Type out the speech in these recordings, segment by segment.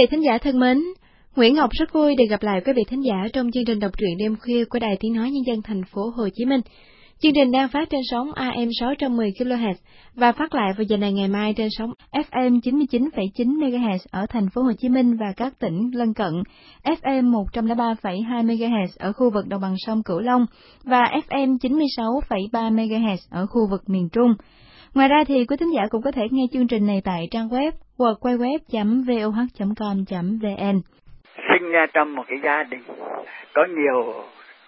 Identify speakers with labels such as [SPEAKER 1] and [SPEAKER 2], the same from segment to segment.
[SPEAKER 1] Vị thính giả thân mến, Nguyễn Ngọc rất vui được gặp lại quý vị thính giả trong chương trình đọc truyện đêm khuya của Đài Tiếng Nói Nhân dân thành phố Hồ Chí Minh. Chương trình đang phát trên sóng AM 610 kHz và phát lại vào giờ này ngày mai trên sóng FM 99,9 MHz ở thành phố Hồ Chí Minh và các tỉnh lân cận, FM 103,2 MHz ở khu vực đồng bằng sông Cửu Long và FM 96,3 MHz ở khu vực miền Trung. Ngoài ra thì quý thính giả cũng có thể nghe chương trình này tại trang web www.voh.com.vn.
[SPEAKER 2] Sinh ra trong một cái gia đình, có nhiều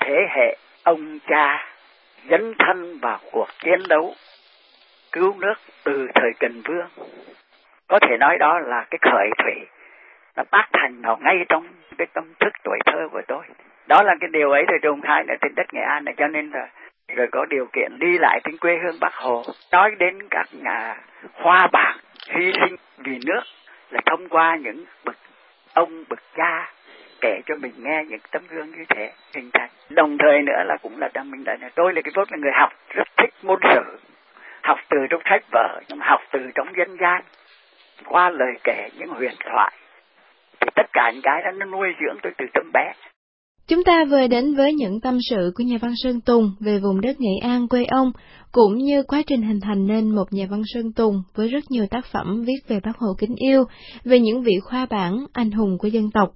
[SPEAKER 2] thế hệ ông cha dấn thân vào cuộc chiến đấu, cứu nước từ thời Cần Vương. Có thể nói đó là cái khởi thủy, nó tác thành vào ngay trong cái tâm thức tuổi thơ của tôi. Đó là cái điều ấy rồi trùng khai ở trên đất Nghệ An này, cho nên là rồi có điều kiện đi lại trên quê hương Bắc Hồ. Nói đến các nhà hoa bạc, hy sinh vì nước là thông qua những bậc ông bậc cha kể cho mình nghe những tấm gương như thế hình thành. Đồng thời nữa là cũng là đang mình là tôi là cái tốt là người học rất thích môn sử học từ trong sách vở nhưng mà học từ trong dân gian qua lời kể những huyền thoại. Thì tất cả những cái đó nó nuôi dưỡng tôi từ tấm bé.
[SPEAKER 1] Chúng ta vừa đến với những tâm sự của nhà văn Sơn Tùng về vùng đất Nghệ An quê ông, cũng như quá trình hình thành nên một nhà văn Sơn Tùng với rất nhiều tác phẩm viết về bác Hồ kính yêu, về những vị khoa bản, anh hùng của dân tộc.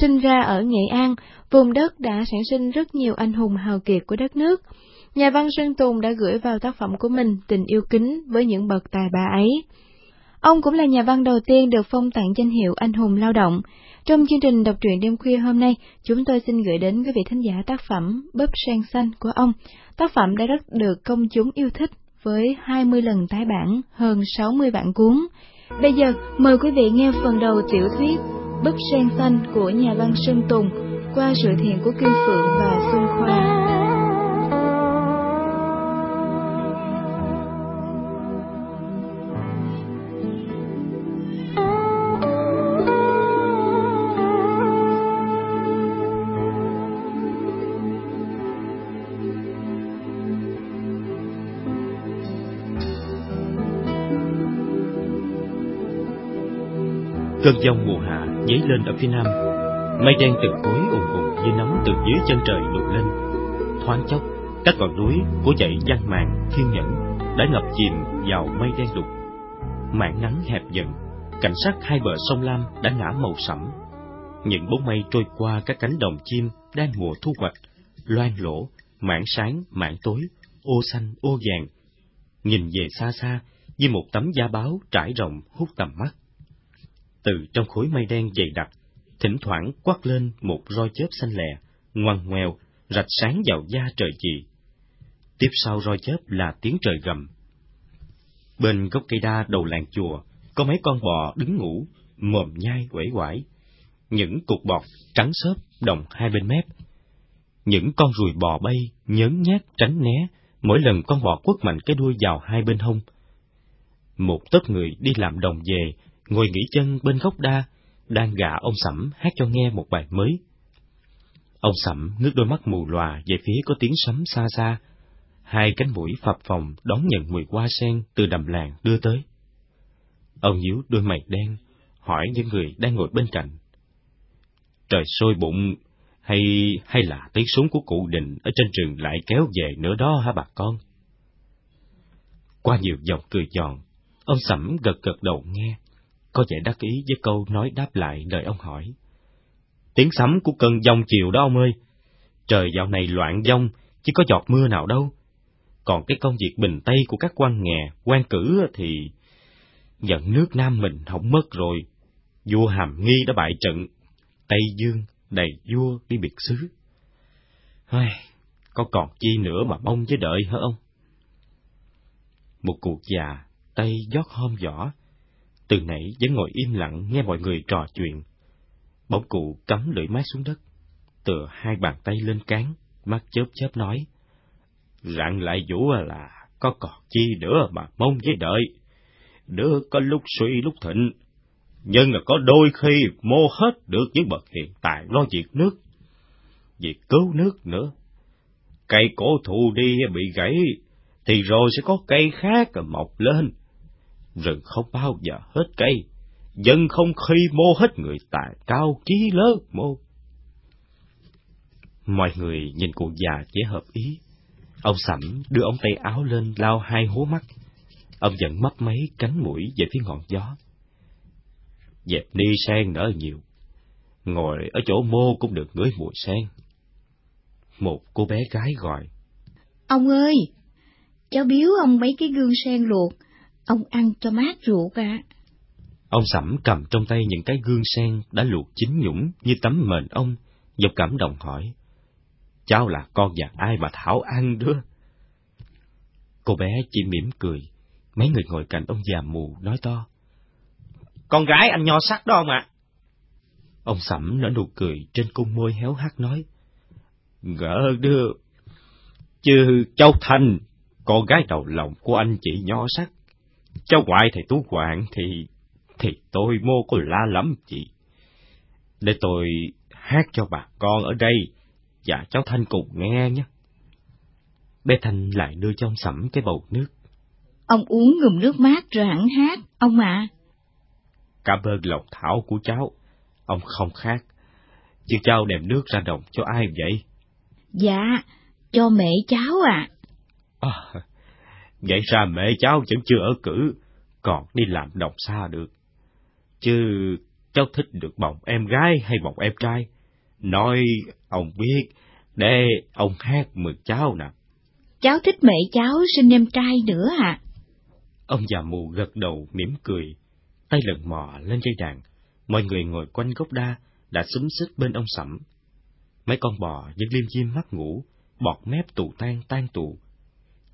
[SPEAKER 1] Sinh ra ở Nghệ An, vùng đất đã sản sinh rất nhiều anh hùng hào kiệt của đất nước. Nhà văn Sơn Tùng đã gửi vào tác phẩm của mình tình yêu kính với những bậc tài ba ấy. Ông cũng là nhà văn đầu tiên được phong tặng danh hiệu anh hùng lao động. Trong chương trình đọc truyện đêm khuya hôm nay, chúng tôi xin gửi đến quý vị thính giả tác phẩm Búp sen xanh của ông. Tác phẩm đã rất được công chúng yêu thích với 20 lần tái bản, hơn 60 bản cuốn. Bây giờ, mời quý vị nghe phần đầu tiểu thuyết Búp sen xanh của nhà văn Sơn Tùng qua sự thiện của Kim Phượng và Xuân Khoa.
[SPEAKER 3] Cơn giông mùa hạ dấy lên ở phía nam, mây đen từng khối ùn ùn như nấm từ dưới chân trời lụt lên. Thoáng chốc, các ngọn núi của dãy văn màng, thiên nhẫn đã ngập chìm vào mây đen đục. Mảng nắng hẹp dần, cảnh sắc hai bờ sông Lam đã ngã màu sẫm. Những bóng mây trôi qua các cánh đồng chim đang mùa thu hoạch, loan lỗ, mảng sáng, mảng tối, ô xanh, ô vàng. Nhìn về xa xa, như một tấm da báo trải rộng hút tầm mắt từ trong khối mây đen dày đặc, thỉnh thoảng quát lên một roi chớp xanh lè, ngoằn ngoèo, rạch sáng vào da trời chị. Tiếp sau roi chớp là tiếng trời gầm. Bên gốc cây đa đầu làng chùa, có mấy con bò đứng ngủ, mồm nhai quẩy quải. Những cục bọt trắng xớp đồng hai bên mép. Những con ruồi bò bay nhớn nhát tránh né, mỗi lần con bò quất mạnh cái đuôi vào hai bên hông. Một tớp người đi làm đồng về, ngồi nghỉ chân bên gốc đa, đang gạ ông Sẩm hát cho nghe một bài mới. Ông Sẩm ngước đôi mắt mù lòa về phía có tiếng sấm xa xa, hai cánh mũi phập phồng đón nhận mùi hoa sen từ đầm làng đưa tới. Ông nhíu đôi mày đen, hỏi những người đang ngồi bên cạnh. Trời sôi bụng, hay hay là tiếng súng của cụ định ở trên trường lại kéo về nữa đó hả bà con? Qua nhiều dòng cười giòn, ông Sẩm gật gật đầu nghe, có vẻ đắc ý với câu nói đáp lại lời ông hỏi. Tiếng sấm của cơn giông chiều đó ông ơi! Trời dạo này loạn giông, chứ có giọt mưa nào đâu. Còn cái công việc bình tây của các quan nghè, quan cử thì... Giận nước Nam mình không mất rồi. Vua Hàm Nghi đã bại trận. Tây Dương đầy vua đi biệt xứ. Ai, có còn chi nữa mà mong với đợi hả ông? Một cuộc già, tay giót hôm vỏ, từ nãy vẫn ngồi im lặng nghe mọi người trò chuyện. Bỗng cụ cắm lưỡi mái xuống đất, tựa hai bàn tay lên cán, mắt chớp chớp nói. Rạng lại vũ à là có còn chi nữa mà mong với đợi. Đứa có lúc suy lúc thịnh, nhưng là có đôi khi mô hết được những bậc hiện tại lo việc nước, việc cứu nước nữa. Cây cổ thụ đi bị gãy, thì rồi sẽ có cây khác mọc lên. Rừng không bao giờ hết cây, dân không khi mô hết người tài cao chí lớn mô. Mọi người nhìn cụ già dễ hợp ý. Ông Sẩm đưa ông tay áo lên lao hai hố mắt. Ông vẫn mấp mấy cánh mũi về phía ngọn gió. Dẹp ni sen nở nhiều. Ngồi ở chỗ mô cũng được ngửi mùi sen. Một cô bé gái gọi.
[SPEAKER 4] Ông ơi, cháu biếu ông mấy cái gương sen luộc, ông ăn cho mát ruột à.
[SPEAKER 3] Ông Sẩm cầm trong tay những cái gương sen đã luộc chín nhũng như tấm mền ông, dọc cảm động hỏi. Cháu là con nhà ai mà Thảo ăn đứa? Cô bé chỉ mỉm cười, mấy người ngồi cạnh ông già mù nói to. Con gái anh nho sắc đó ông ạ. Ông Sẩm nở nụ cười trên cung môi héo hắt nói. Gỡ đưa, chứ cháu Thanh, con gái đầu lòng của anh chị nho sắc. Cháu ngoại thầy Tú Hoàng thì, thì tôi mô có la lắm chị. Để tôi hát cho bà con ở đây, và cháu Thanh cùng nghe nhé. Bé Thanh lại đưa cho ông Sẩm cái bầu nước.
[SPEAKER 4] Ông uống ngùm nước mát rồi hẳn hát, ông ạ. À.
[SPEAKER 3] Cảm ơn lòng thảo của cháu, ông không khác. Chứ cháu đem nước ra đồng cho ai vậy?
[SPEAKER 4] Dạ, cho mẹ cháu ạ.
[SPEAKER 3] À. à, vậy ra mẹ cháu vẫn chưa ở cử, còn đi làm đồng xa được. Chứ cháu thích được bồng em gái hay bồng em trai? Nói ông biết, để ông hát mừng cháu nè.
[SPEAKER 4] Cháu thích mẹ cháu sinh em trai nữa à?
[SPEAKER 3] Ông già mù gật đầu mỉm cười, tay lần mò lên dây đàn. Mọi người ngồi quanh gốc đa đã xúm xích bên ông sẩm. Mấy con bò những liêm diêm mắt ngủ, bọt mép tù tan tan tù.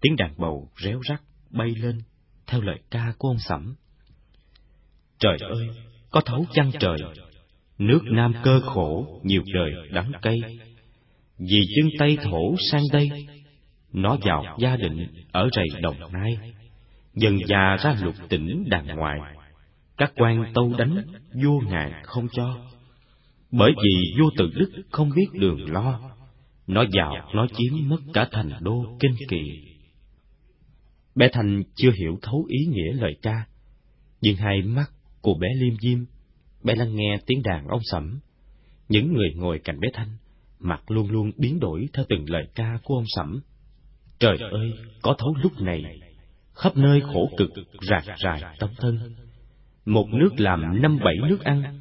[SPEAKER 3] Tiếng đàn bầu réo rắt bay lên theo lời ca của ông sẩm. Trời ơi, có thấu chăng trời, nước Nam cơ khổ nhiều đời đắng cay. Vì chân Tây thổ sang đây, nó vào gia định ở rầy Đồng Nai, dần già ra lục tỉnh đàng ngoài. Các quan tâu đánh, vua ngài không cho. Bởi vì vua tự đức không biết đường lo, nó vào nó chiếm mất cả thành đô kinh kỳ. Bé Thành chưa hiểu thấu ý nghĩa lời ca, nhưng hai mắt của bé liêm diêm bé lắng nghe tiếng đàn ông sẩm. Những người ngồi cạnh bé Thanh, mặt luôn luôn biến đổi theo từng lời ca của ông sẩm. Trời ơi, có thấu lúc này, khắp nơi khổ cực, rạc rài tấm thân. Một nước làm năm bảy nước ăn,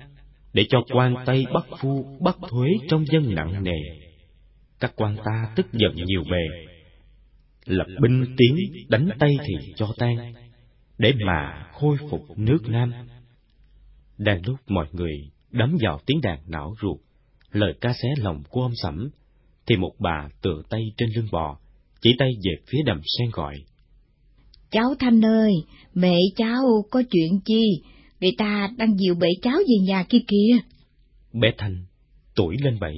[SPEAKER 3] để cho quan Tây bắt phu bắt thuế trong dân nặng nề. Các quan ta tức giận nhiều bề, lập binh tiến đánh Tây thì cho tan, để mà khôi phục nước Nam. Đang lúc mọi người đắm vào tiếng đàn não ruột, lời ca xé lòng của ông sẩm, thì một bà tựa tay trên lưng bò, chỉ tay về phía đầm sen gọi.
[SPEAKER 4] Cháu Thanh ơi, mẹ cháu có chuyện chi? Người ta đang dìu bể cháu về nhà kia kìa.
[SPEAKER 3] Bé Thanh, tuổi lên bảy,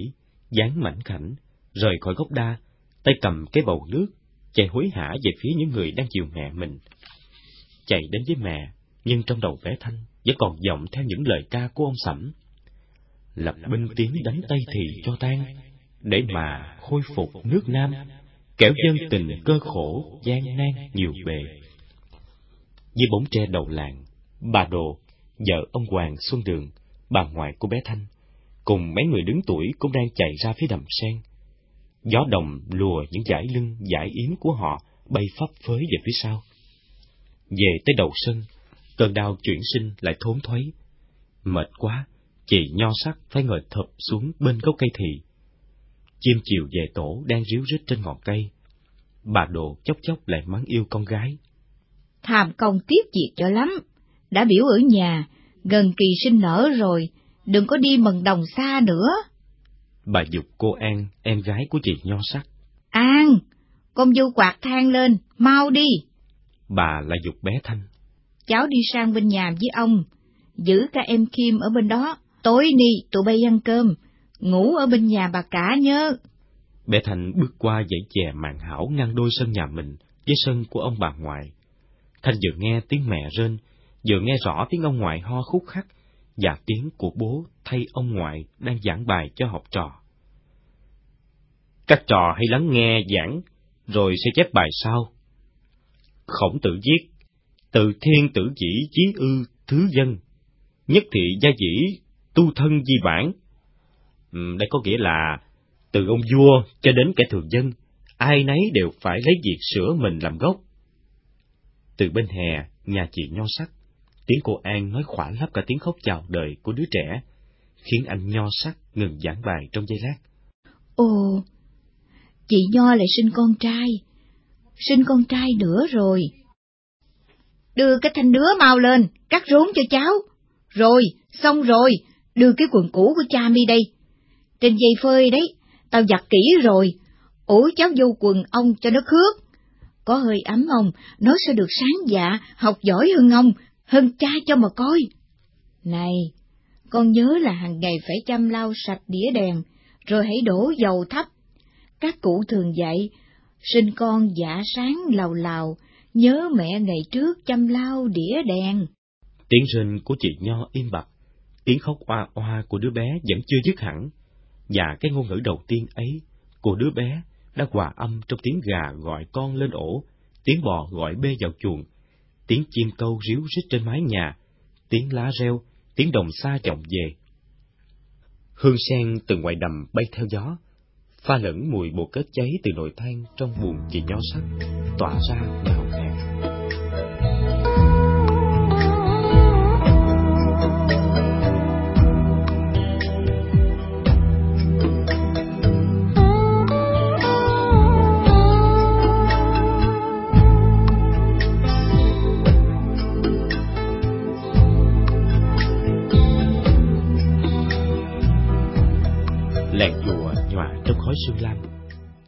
[SPEAKER 3] dáng mảnh khảnh, rời khỏi gốc đa, tay cầm cái bầu nước, chạy hối hả về phía những người đang dìu mẹ mình. Chạy đến với mẹ, nhưng trong đầu bé Thanh vẫn còn vọng theo những lời ca của ông Sẩm. Lập binh tiến đánh Tây thì cho tan, để mà khôi phục nước Nam, kẻo dân tình cơ khổ, gian nan nhiều bề. Dưới bóng tre đầu làng, bà Đồ, vợ ông Hoàng Xuân Đường, bà ngoại của bé Thanh, cùng mấy người đứng tuổi cũng đang chạy ra phía đầm sen. Gió đồng lùa những dải lưng, dải yếm của họ bay phấp phới về phía sau. Về tới đầu sân, cơn đau chuyển sinh lại thốn thoái. Mệt quá, chị nho sắc phải ngồi thập xuống bên gốc cây thị. Chim chiều về tổ đang ríu rít trên ngọn cây. Bà Đồ chốc chốc lại mắng yêu con gái.
[SPEAKER 4] Tham công tiếc việc cho lắm, đã biểu ở nhà, gần kỳ sinh nở rồi, đừng có đi mần đồng xa nữa.
[SPEAKER 3] Bà dục cô An, em gái của chị nho sắc.
[SPEAKER 4] An, con du quạt than lên, mau đi.
[SPEAKER 3] Bà lại dục bé Thanh.
[SPEAKER 4] cháu đi sang bên nhà với ông, giữ cả em Kim ở bên đó, tối ni tụi bay ăn cơm, ngủ ở bên nhà bà cả nhớ.
[SPEAKER 3] Bé Thành bước qua dãy chè màn hảo ngăn đôi sân nhà mình với sân của ông bà ngoại. Thanh vừa nghe tiếng mẹ rên, vừa nghe rõ tiếng ông ngoại ho khúc khắc, và tiếng của bố thay ông ngoại đang giảng bài cho học trò. Các trò hãy lắng nghe giảng, rồi sẽ chép bài sau. Khổng tử viết, từ thiên tử chỉ chí ư thứ dân, nhất thị gia dĩ tu thân di bản. Ừ, đây có nghĩa là từ ông vua cho đến kẻ thường dân, ai nấy đều phải lấy việc sửa mình làm gốc. Từ bên hè, nhà chị nho sắc, tiếng cô An nói khỏa lấp cả tiếng khóc chào đời của đứa trẻ, khiến anh nho sắc ngừng giảng bài trong giây lát.
[SPEAKER 4] Ồ, chị Nho lại sinh con trai, sinh con trai nữa rồi. Đưa cái thanh đứa mau lên, cắt rốn cho cháu. Rồi, xong rồi, đưa cái quần cũ của cha mi đây. Trên dây phơi đấy, tao giặt kỹ rồi, ủ cháu vô quần ông cho nó khước. Có hơi ấm ông, nó sẽ được sáng dạ, học giỏi hơn ông, hơn cha cho mà coi. Này, con nhớ là hàng ngày phải chăm lau sạch đĩa đèn, rồi hãy đổ dầu thấp. Các cụ thường dạy, sinh con giả sáng lào lào, nhớ mẹ ngày trước chăm lau đĩa đèn.
[SPEAKER 3] Tiếng rên của chị Nho im bặt, tiếng khóc oa oa của đứa bé vẫn chưa dứt hẳn, và cái ngôn ngữ đầu tiên ấy của đứa bé đã hòa âm trong tiếng gà gọi con lên ổ, tiếng bò gọi bê vào chuồng, tiếng chim câu ríu rít trên mái nhà, tiếng lá reo, tiếng đồng xa vọng về. Hương sen từ ngoài đầm bay theo gió, pha lẫn mùi bột kết cháy từ nồi than trong buồng chị nho sắc tỏa ra ngào ngạt. Trong khói sương lam.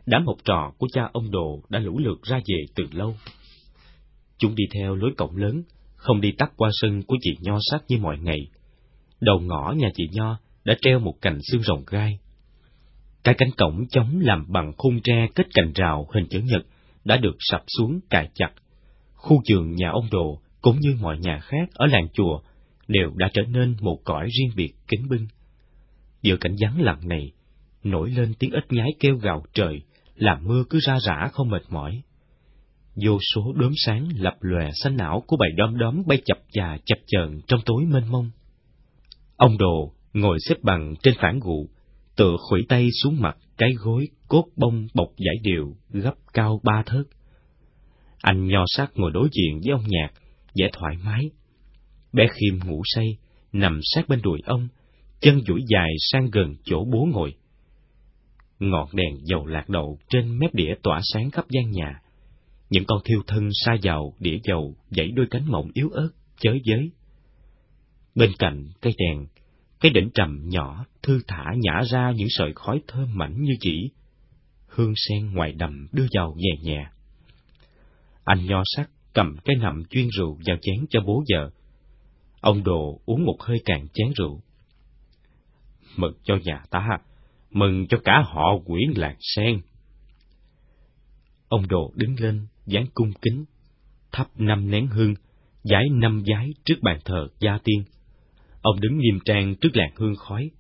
[SPEAKER 3] Đám học trò của cha ông Đồ đã lũ lượt ra về từ lâu. Chúng đi theo lối cổng lớn, không đi tắt qua sân của chị Nho sát như mọi ngày. Đầu ngõ nhà chị Nho đã treo một cành xương rồng gai. Cái cánh cổng chống làm bằng khung tre kết cành rào hình chữ nhật đã được sập xuống cài chặt. Khu vườn nhà ông Đồ cũng như mọi nhà khác ở làng chùa đều đã trở nên một cõi riêng biệt kính bưng. Giữa cảnh vắng lặng này, nổi lên tiếng ếch nhái kêu gào trời, làm mưa cứ ra rã không mệt mỏi. Vô số đốm sáng lập lòe xanh não của bầy đom đóm bay chập chà chập chờn trong tối mênh mông. Ông đồ ngồi xếp bằng trên phản gụ, tựa khuỷu tay xuống mặt cái gối cốt bông bọc giải điều gấp cao ba thớt. Anh nho sát ngồi đối diện với ông nhạc, vẻ thoải mái. Bé Khiêm ngủ say, nằm sát bên đùi ông, chân duỗi dài sang gần chỗ bố ngồi ngọn đèn dầu lạc đậu trên mép đĩa tỏa sáng khắp gian nhà. Những con thiêu thân sa dầu đĩa dầu dãy đôi cánh mộng yếu ớt, chới giới. Bên cạnh cây đèn, cái đỉnh trầm nhỏ thư thả nhả ra những sợi khói thơm mảnh như chỉ. Hương sen ngoài đầm đưa vào nhẹ nhẹ. Anh nho sắc cầm cái nậm chuyên rượu vào chén cho bố vợ. Ông đồ uống một hơi cạn chén rượu. Mực cho nhà ta, mừng cho cả họ quyển làng sen. Ông đồ đứng lên, dáng cung kính, thắp năm nén hương, giải năm giái trước bàn thờ gia tiên. Ông đứng nghiêm trang trước làn hương khói.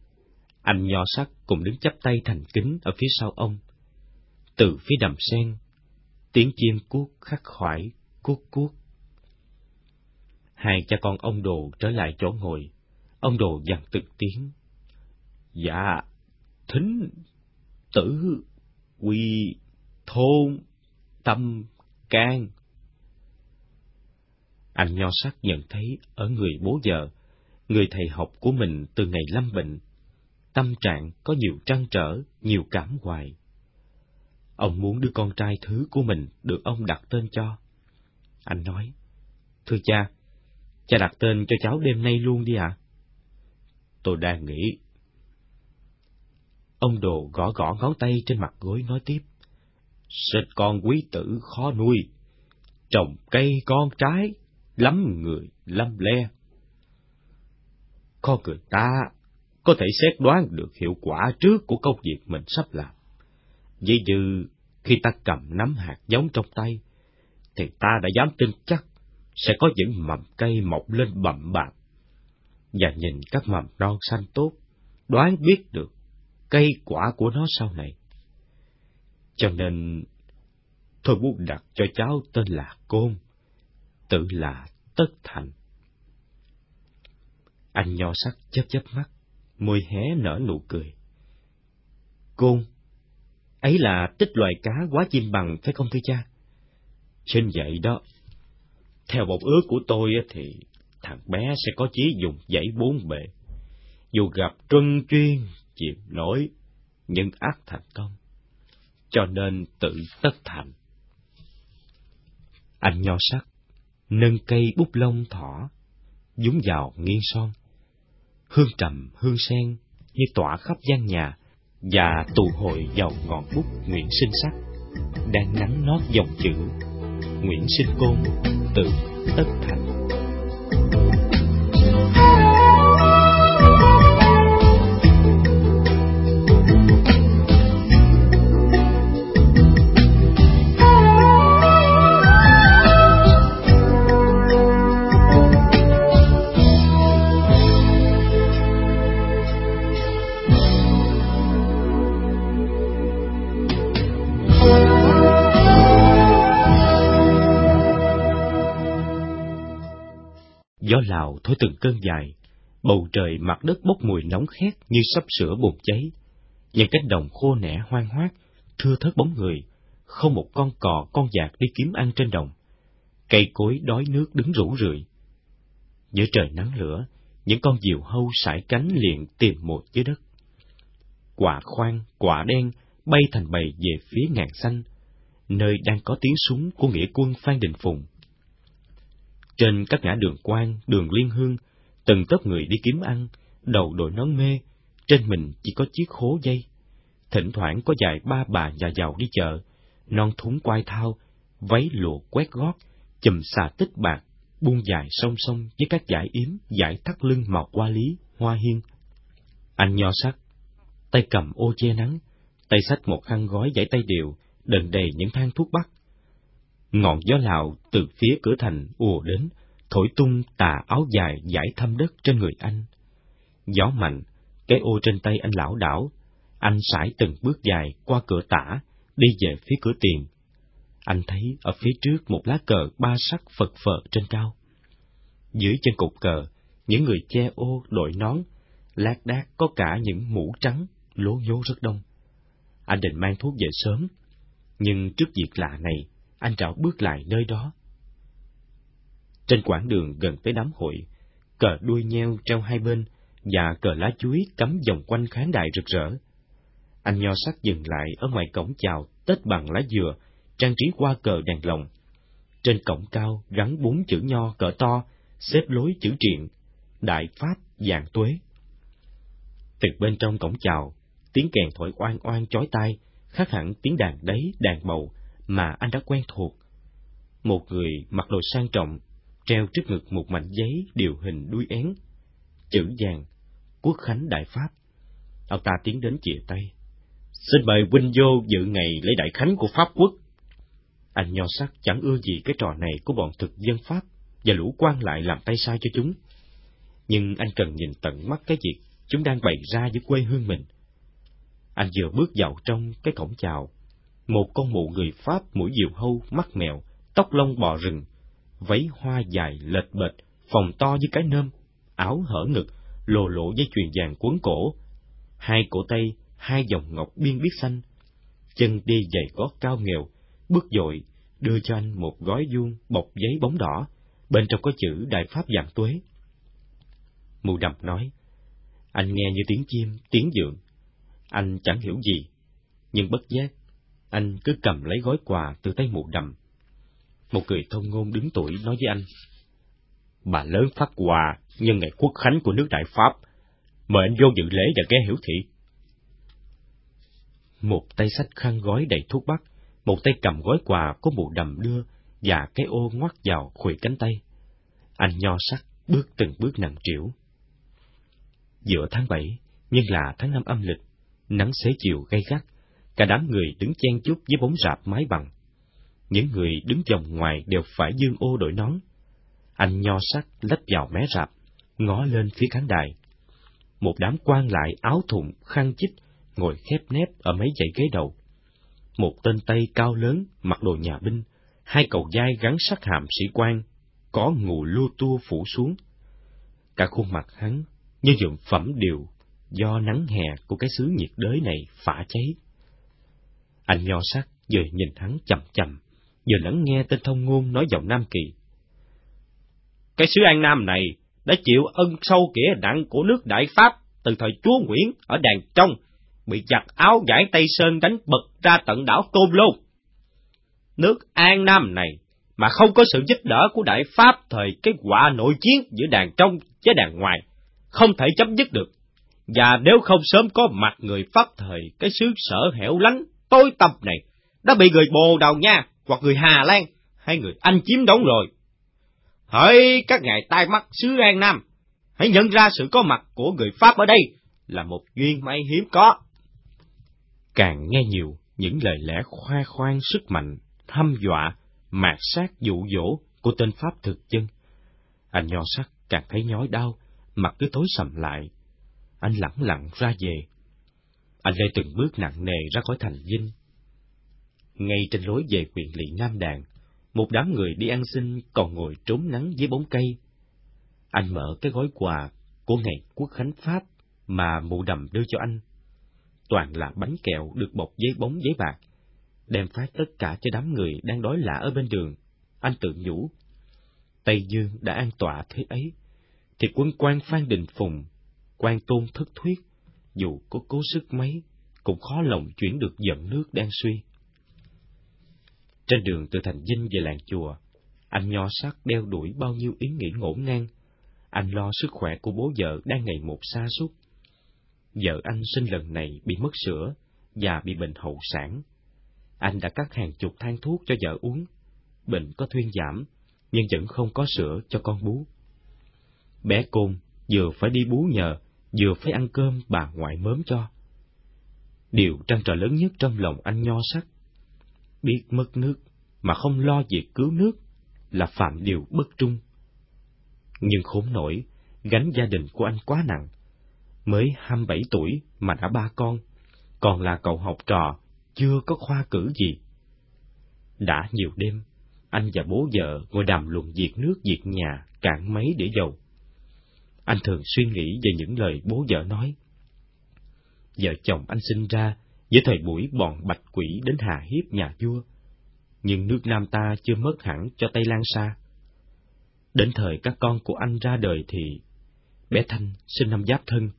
[SPEAKER 3] Anh nho sắc cùng đứng chắp tay thành kính ở phía sau ông. Từ phía đầm sen, tiếng chim cuốc khắc khoải, cuốc cuốc. Hai cha con ông đồ trở lại chỗ ngồi, ông đồ dặn từng tiếng. Dạ, thính tử quy thôn tâm can. Anh nho sắc nhận thấy ở người bố vợ, người thầy học của mình từ ngày lâm bệnh, tâm trạng có nhiều trăn trở, nhiều cảm hoài. Ông muốn đứa con trai thứ của mình được ông đặt tên cho. Anh nói, thưa cha cha đặt tên cho cháu đêm nay luôn đi ạ. À? tôi đang nghĩ Ông đồ gõ gõ ngón tay trên mặt gối nói tiếp. Sinh con quý tử khó nuôi, trồng cây con trái, lắm người lắm le. Con người ta có thể xét đoán được hiệu quả trước của công việc mình sắp làm. Ví như khi ta cầm nắm hạt giống trong tay, thì ta đã dám tin chắc sẽ có những mầm cây mọc lên bậm bạp. Và nhìn các mầm non xanh tốt, đoán biết được cây quả của nó sau này. Cho nên, tôi muốn đặt cho cháu tên là Côn, tự là Tất Thành. Anh nho sắc chớp chớp mắt, môi hé nở nụ cười. Côn, ấy là tích loài cá quá chim bằng phải không thưa cha? Trên vậy đó, theo một ước của tôi thì thằng bé sẽ có chí dùng dãy bốn bề. Dù gặp truân chuyên, chịu nổi, những ác thành công. Cho nên tự tất thành. Anh nho sắc, nâng cây bút lông thỏ, dúng vào nghiêng son. Hương trầm, hương sen như tỏa khắp gian nhà và tụ hội vào ngọn bút nguyện sinh sắc, đang nắng nót dòng chữ Nguyễn Sinh Côn từ Tất Thành. Gió lào thổi từng cơn dài, bầu trời mặt đất bốc mùi nóng khét như sắp sửa bùng cháy. Những cánh đồng khô nẻ hoang hoác, thưa thớt bóng người, không một con cò con dạc đi kiếm ăn trên đồng. Cây cối đói nước đứng rủ rượi. Giữa trời nắng lửa, những con diều hâu sải cánh liền tìm một dưới đất. Quả khoan, quả đen bay thành bầy về phía ngàn xanh, nơi đang có tiếng súng của nghĩa quân Phan Đình Phùng. Trên các ngã đường quan, đường liên hương, từng tớp người đi kiếm ăn, đầu đội nón mê, trên mình chỉ có chiếc khố dây. Thỉnh thoảng có vài ba bà nhà giàu đi chợ, non thúng quai thao, váy lụa quét gót, chùm xà tích bạc, buông dài song song với các giải yếm, giải thắt lưng màu hoa lý, hoa hiên. Anh nho sắc, tay cầm ô che nắng, tay xách một khăn gói giải tay điều, đần đầy những thang thuốc bắc, Ngọn gió lạo từ phía cửa thành ùa đến, thổi tung tà áo dài giải thâm đất trên người anh. Gió mạnh, cái ô trên tay anh lão đảo, anh sải từng bước dài qua cửa tả, đi về phía cửa tiền. Anh thấy ở phía trước một lá cờ ba sắc phật phờ trên cao. Dưới chân cột cờ, những người che ô đội nón, lác đác có cả những mũ trắng, lố nhố rất đông. Anh định mang thuốc về sớm, nhưng trước việc lạ này, anh Trảo bước lại nơi đó. Trên quãng đường gần tới đám hội, cờ đuôi nheo treo hai bên và cờ lá chuối cắm vòng quanh khán đài rực rỡ. Anh nho sắc dừng lại ở ngoài cổng chào Tết bằng lá dừa, trang trí qua cờ đèn lồng. Trên cổng cao gắn bốn chữ nho cỡ to, xếp lối chữ triện, Đại Pháp Dạng Tuế. Từ bên trong cổng chào, tiếng kèn thổi oan oan chói tai, khác hẳn tiếng đàn đấy, đàn bầu, mà anh đã quen thuộc. Một người mặc đồ sang trọng, treo trước ngực một mảnh giấy điều hình đuôi én, chữ vàng, quốc khánh đại pháp. Ông ta tiến đến chìa tay. Xin mời huynh vô dự ngày lễ đại khánh của Pháp quốc. Anh nho sắc chẳng ưa gì cái trò này của bọn thực dân Pháp và lũ quan lại làm tay sai cho chúng. Nhưng anh cần nhìn tận mắt cái việc chúng đang bày ra với quê hương mình. Anh vừa bước vào trong cái cổng chào một con mụ người Pháp mũi diều hâu, mắt mèo, tóc lông bò rừng, váy hoa dài lệch bệch, phòng to như cái nơm, áo hở ngực, lồ lộ dây chuyền vàng quấn cổ, hai cổ tay, hai dòng ngọc biên biết xanh, chân đi giày gót cao nghèo, bước dội, đưa cho anh một gói vuông bọc giấy bóng đỏ, bên trong có chữ Đại Pháp Dạng Tuế. Mụ đầm nói, anh nghe như tiếng chim, tiếng dượng. Anh chẳng hiểu gì, nhưng bất giác anh cứ cầm lấy gói quà từ tay mụ đầm. Một người thông ngôn đứng tuổi nói với anh, Bà lớn phát quà nhân ngày quốc khánh của nước Đại Pháp, mời anh vô dự lễ và ghé hiểu thị. Một tay sách khăn gói đầy thuốc bắc, một tay cầm gói quà có mụ đầm đưa và cái ô ngoắt vào khuỷu cánh tay. Anh nho sắc bước từng bước nặng trĩu. Giữa tháng bảy, nhưng là tháng năm âm lịch, nắng xế chiều gay gắt, cả đám người đứng chen chúc với bóng rạp mái bằng. Những người đứng vòng ngoài đều phải dương ô đội nón. Anh nho sắc lách vào mé rạp, ngó lên phía khán đài. Một đám quan lại áo thụng, khăn chích, ngồi khép nép ở mấy dãy ghế đầu. Một tên Tây cao lớn, mặc đồ nhà binh, hai cầu dai gắn sắc hàm sĩ quan, có ngù lua tua phủ xuống. Cả khuôn mặt hắn như dụng phẩm điều do nắng hè của cái xứ nhiệt đới này phả cháy. Anh nho sắc vừa nhìn hắn chậm chậm, vừa lắng nghe tên thông ngôn nói giọng Nam Kỳ. Cái xứ An Nam này đã chịu ân sâu nghĩa nặng của nước Đại Pháp từ thời chúa Nguyễn ở đàn trong, bị giặt áo giải Tây Sơn đánh bật ra tận đảo Côn Lôn. Nước An Nam này mà không có sự giúp đỡ của Đại Pháp thời cái quả nội chiến giữa đàn trong với đàn ngoài, không thể chấm dứt được. Và nếu không sớm có mặt người Pháp thời cái xứ sở hẻo lánh, tối tâm này, đã bị người Bồ Đào Nha hoặc người Hà Lan hay người Anh chiếm đóng rồi. Hỡi các ngài tai mắt xứ An Nam, hãy nhận ra sự có mặt của người Pháp ở đây là một duyên may hiếm có. Càng nghe nhiều những lời lẽ khoa khoang sức mạnh, thăm dọa, mạt sát dụ dỗ của tên Pháp thực chân. Anh nho sắc càng thấy nhói đau, mặt cứ tối sầm lại. Anh lẳng lặng ra về. Anh lê từng bước nặng nề ra khỏi thành dinh. Ngay trên lối về quyền lỵ Nam Đàn, một đám người đi ăn xin còn ngồi trốn nắng dưới bóng cây. Anh mở cái gói quà của ngày quốc khánh Pháp mà mụ đầm đưa cho anh. Toàn là bánh kẹo được bọc giấy bóng giấy bạc, đem phát tất cả cho đám người đang đói lạ ở bên đường. Anh tự nhủ, Tây Dương đã an tọa thế ấy, thì quân quan Phan Đình Phùng, quan tôn thất thuyết, dù có cố sức mấy, cũng khó lòng chuyển được dòng nước đang suy. Trên đường từ thành dinh về làng chùa, anh nho sắc đeo đuổi bao nhiêu ý nghĩ ngổn ngang. Anh lo sức khỏe của bố vợ đang ngày một xa sút Vợ anh sinh lần này bị mất sữa và bị bệnh hậu sản. Anh đã cắt hàng chục thang thuốc cho vợ uống. Bệnh có thuyên giảm, nhưng vẫn không có sữa cho con bú. Bé Côn vừa phải đi bú nhờ, vừa phải ăn cơm bà ngoại mớm cho. Điều trăn trở lớn nhất trong lòng anh nho sắc biết mất nước mà không lo việc cứu nước là phạm điều bất trung. Nhưng khốn nổi, gánh gia đình của anh quá nặng. Mới 27 tuổi mà đã ba con, còn là cậu học trò, chưa có khoa cử gì. Đã nhiều đêm, anh và bố vợ ngồi đàm luận việc nước việc nhà cạn mấy để dầu. Anh thường suy nghĩ về những lời bố vợ nói. Vợ chồng anh sinh ra với thời buổi bọn bạch quỷ đến hà hiếp nhà vua, nhưng nước Nam ta chưa mất hẳn cho Tây Lan Sa. Đến thời các con của anh ra đời thì bé Thanh sinh năm Giáp Thân.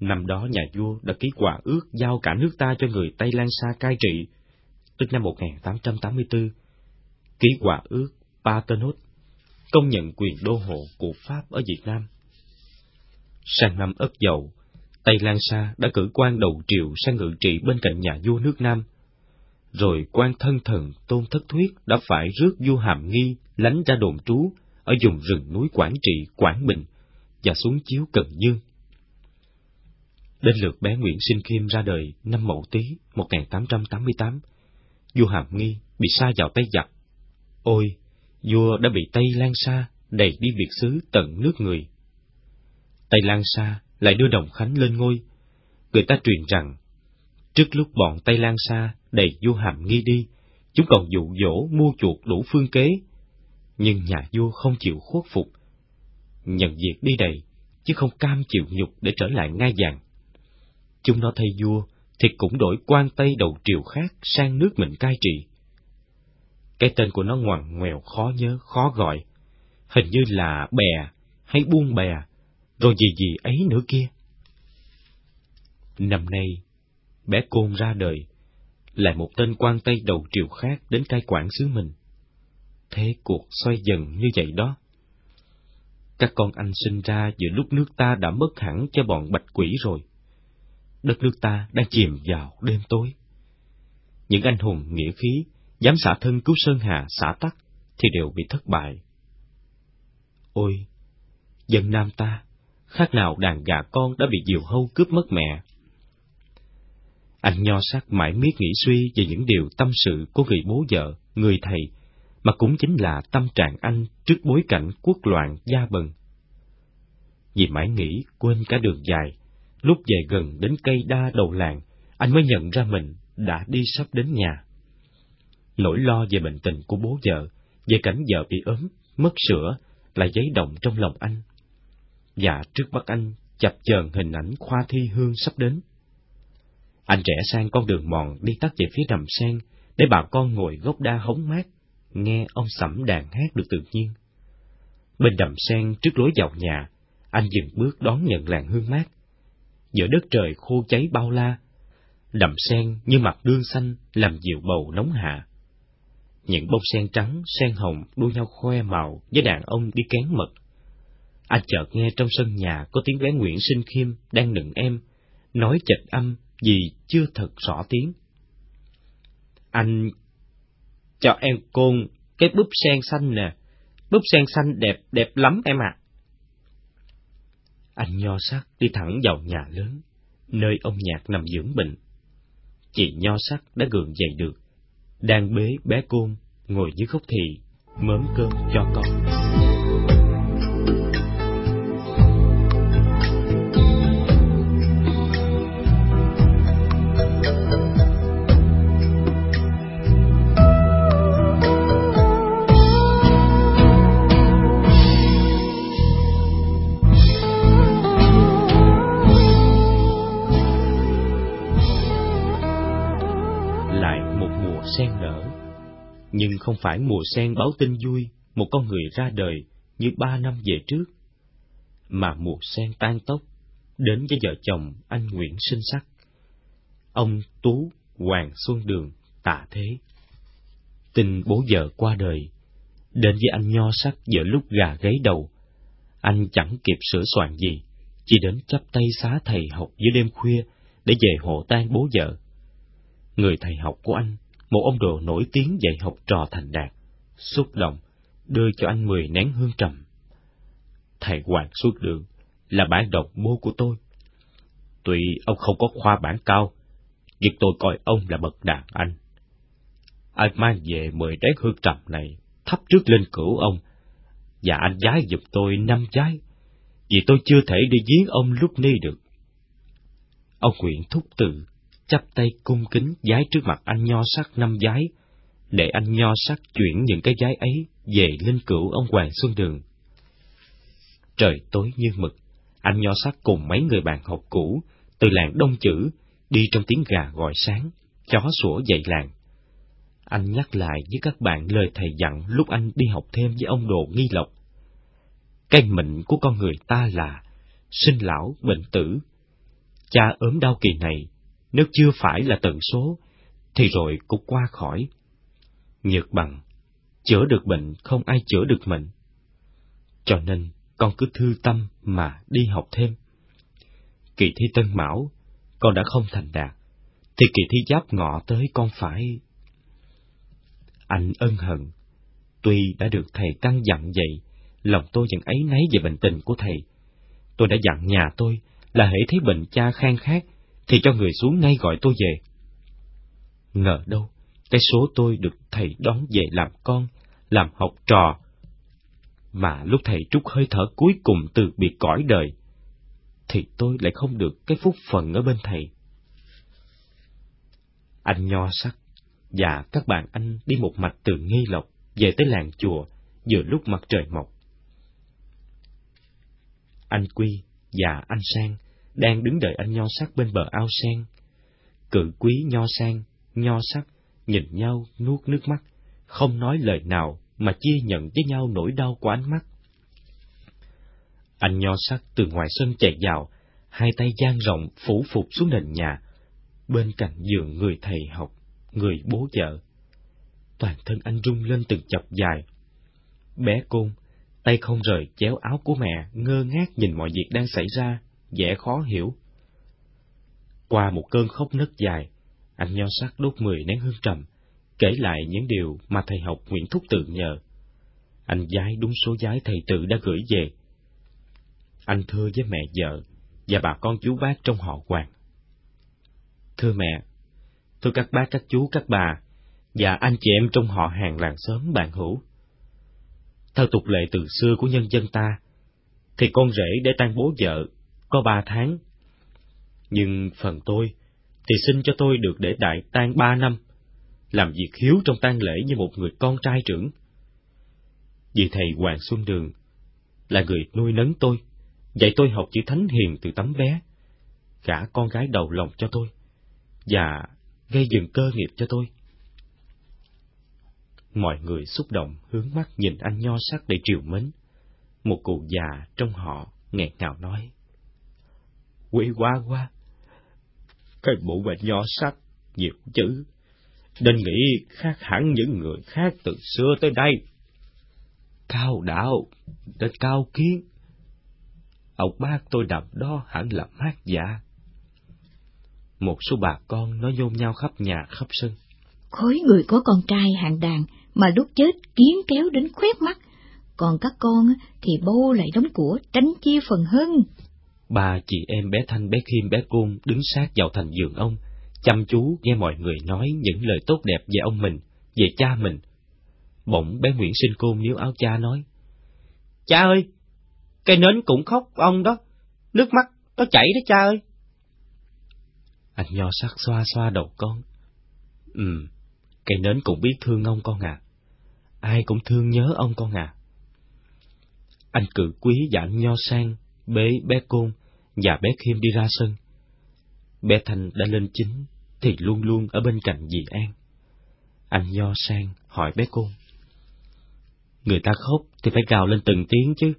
[SPEAKER 3] Năm đó nhà vua đã ký quả ước giao cả nước ta cho người Tây Lan Sa cai trị, tức năm 1884. Ký quả ước Paternotte công nhận quyền đô hộ của Pháp ở Việt Nam. Sang năm Ất Dậu, Tây Lan Sa đã cử quan đầu triều sang ngự trị bên cạnh nhà vua nước Nam. Rồi quan thân thần Tôn Thất Thuyết đã phải rước vua Hàm Nghi lánh ra đồn trú ở vùng rừng núi Quảng Trị, Quảng Bình và xuống chiếu Cần Dương. Đến lượt bé Nguyễn Sinh Khiêm ra đời năm Mậu Tý 1888, vua Hàm Nghi bị sa vào tay giặc. Ôi, vua đã bị Tây Lan Sa đẩy đi biệt xứ tận nước người. Tây Lan Sa lại đưa Đồng Khánh lên ngôi. Người ta truyền rằng, trước lúc bọn Tây Lan Sa đầy vua hàm nghi đi, chúng còn dụ dỗ mua chuộc đủ phương kế. Nhưng nhà vua không chịu khuất phục, nhận việc đi đầy, chứ không cam chịu nhục để trở lại ngai vàng. Chúng nó thay vua, thì cũng đổi quan Tây đầu triều khác sang nước mình cai trị. Cái tên của nó ngoằn ngoèo khó nhớ, khó gọi, hình như là bè hay buông bè rồi gì gì ấy nữa kia. Năm nay, bé Côn ra đời, lại một tên quan Tây đầu triều khác đến cai quản xứ mình. Thế cuộc xoay dần như vậy đó. Các con anh sinh ra giữa lúc nước ta đã mất hẳn cho bọn bạch quỷ rồi. Đất nước ta đang chìm vào đêm tối. Những anh hùng nghĩa khí, dám xả thân cứu Sơn Hà, xả tắc, thì đều bị thất bại. Ôi, dân nam ta, khác nào đàn gà con đã bị diều hâu cướp mất mẹ. Anh nho sắc mãi miết nghĩ suy về những điều tâm sự của người bố vợ, người thầy, mà cũng chính là tâm trạng anh trước bối cảnh quốc loạn gia bần. Vì mãi nghĩ quên cả đường dài, lúc về gần đến cây đa đầu làng, anh mới nhận ra mình đã đi sắp đến nhà. Nỗi lo về bệnh tình của bố vợ, về cảnh vợ bị ốm, mất sữa, là giấy động trong lòng anh. Và trước mắt anh chập chờn hình ảnh khoa thi hương sắp đến. Anh rẽ sang con đường mòn đi tắt về phía đầm sen, để bà con ngồi gốc đa hóng mát, nghe ông sẩm đàn hát được tự nhiên. Bên đầm sen trước lối vào nhà, anh dừng bước đón nhận làn hương mát. Giữa đất trời khô cháy bao la, đầm sen như mặt đương xanh làm dịu bầu nóng hạ. Những bông sen trắng, sen hồng đua nhau khoe màu với đàn ông đi kén mật. Anh chợt nghe trong sân nhà có tiếng bé Nguyễn Sinh Khiêm đang nựng em, nói chật âm vì chưa thật rõ tiếng. Anh cho em côn cái búp sen xanh nè, búp sen xanh đẹp đẹp lắm em ạ. À. Anh nho sắc đi thẳng vào nhà lớn, nơi ông nhạc nằm dưỡng bệnh. Chị nho sắc đã gượng dậy được, đang bế bé côn ngồi dưới gốc thị, mớm cơm cho con. Nhưng không phải mùa sen báo tin vui một con người ra đời như ba năm về trước, mà mùa sen tan tóc đến với vợ chồng anh Nguyễn Sinh Sắc. Ông Tú Hoàng Xuân Đường tạ thế. Tin bố vợ qua đời, đến với anh Nho Sắc giữa lúc gà gáy đầu, anh chẳng kịp sửa soạn gì, chỉ đến chắp tay xá thầy học giữa đêm khuya để về hộ tang bố vợ. Người thầy học của anh một ông đồ nổi tiếng dạy học trò thành đạt, xúc động, đưa cho anh mười nén hương trầm. Thầy Hoàng Xuất Đường là bản độc mô của tôi. Tuy ông không có khoa bản cao, nhưng tôi coi ông là bậc đàn anh. Anh mang về mười nén hương trầm này, thắp trước lên cửu ông, và anh giái giùm tôi năm trái, vì tôi chưa thể đi giếng ông lúc ni được. Ông nguyện thúc tự chắp tay cung kính giái trước mặt anh nho sắc năm giái, để anh nho sắc chuyển những cái giái ấy về linh cửu ông Hoàng Xuân Đường. Trời tối như mực, anh nho sắc cùng mấy người bạn học cũ, từ làng Đông Chữ, đi trong tiếng gà gọi sáng, chó sủa dậy làng. Anh nhắc lại với các bạn lời thầy dặn lúc anh đi học thêm với ông Đồ Nghi Lộc. Cái mệnh của con người ta là sinh lão bệnh tử. Cha ốm đau kỳ này nếu chưa phải là tận số, thì rồi cũng qua khỏi. Nhược bằng, chữa được bệnh không ai chữa được mình. Cho nên, con cứ thư tâm mà đi học thêm. Kỳ thi Tân Mão, con đã không thành đạt, thì kỳ thi Giáp Ngọ tới con phải... Anh ân hận, tuy đã được thầy căn dặn dạy, lòng tôi vẫn ấy nấy về bệnh tình của thầy. Tôi đã dặn nhà tôi là hễ thấy bệnh cha khang khát thì cho người xuống ngay gọi tôi về. Ngờ đâu, cái số tôi được thầy đón về làm con, làm học trò. Mà lúc thầy trút hơi thở cuối cùng từ biệt cõi đời, thì tôi lại không được cái phúc phần ở bên thầy. Anh nho sắc và các bạn anh đi một mạch từ Nghi Lộc về tới làng chùa vừa lúc mặt trời mọc. Anh Quy và anh Sang đang đứng đợi anh nho sắc bên bờ ao sen. Cự quý nho sang, nho sắc, nhìn nhau nuốt nước mắt, không nói lời nào mà chia nhận với nhau nỗi đau của ánh mắt. Anh nho sắc từ ngoài sân chạy vào, hai tay dang rộng phủ phục xuống nền nhà, bên cạnh giường người thầy học, người bố vợ. Toàn thân anh rung lên từng chập dài. Bé côn, tay không rời chéo áo của mẹ, ngơ ngác nhìn mọi việc đang xảy ra dễ khó hiểu. Qua một cơn khóc nấc dài, anh nho sắc đốt mười nén hương trầm, kể lại những điều mà thầy học Nguyễn Thúc Tự nhờ. Anh giái đúng số giái thầy tự đã gửi về. Anh thưa với mẹ vợ và bà con chú bác trong họ Hoàng. Thưa mẹ, thưa các bác, các chú, các bà, và anh chị em trong họ hàng làng xóm bạn hữu. Theo tục lệ từ xưa của nhân dân ta, thì con rể để tan bố vợ có ba tháng. Nhưng phần tôi thì xin cho tôi được để đại tang ba năm, làm việc hiếu trong tang lễ như một người con trai trưởng. Vì thầy Hoàng Xuân Đường là người nuôi nấng tôi, dạy tôi học chữ thánh hiền từ tấm bé, cả con gái đầu lòng cho tôi, và gây dựng cơ nghiệp cho tôi. Mọi người xúc động hướng mắt nhìn anh nho sắc để triều mến. Một cụ già trong họ nghẹn ngào nói quê quá quá, cái bộ bệnh nho sắc, nhiều chữ, nên nghĩ khác hẳn những người khác từ xưa tới đây. Cao đạo, đến cao kiến. Ông bác tôi đọc đó hẳn là mát dạ. Một số bà con nói nhôn nhau khắp nhà khắp sân.
[SPEAKER 4] Khối người có con trai hàng đàn mà lúc chết kiến kéo đến khuyết mắt, còn các con thì bô lại đóng của tránh chia phần hơn.
[SPEAKER 3] Ba chị em bé Thanh, bé Khiêm, bé Côn đứng sát vào thành giường ông, chăm chú nghe mọi người nói những lời tốt đẹp về ông mình, về cha mình. Bỗng bé Nguyễn Sinh Côn níu áo cha nói, Cha ơi, cây nến cũng khóc ông đó, nước mắt nó chảy đó cha ơi. Anh nho sắc xoa xoa đầu con. Ừ, cây nến cũng biết thương ông con à. Ai cũng thương nhớ ông con à. Anh cử quý và anh nho sang, bế bé côn và bé khiêm đi ra sân. Bé Thành đã lên chính, thì luôn luôn ở bên cạnh dì An. Anh nho sang hỏi bé côn. Người ta khóc thì phải gào lên từng tiếng chứ,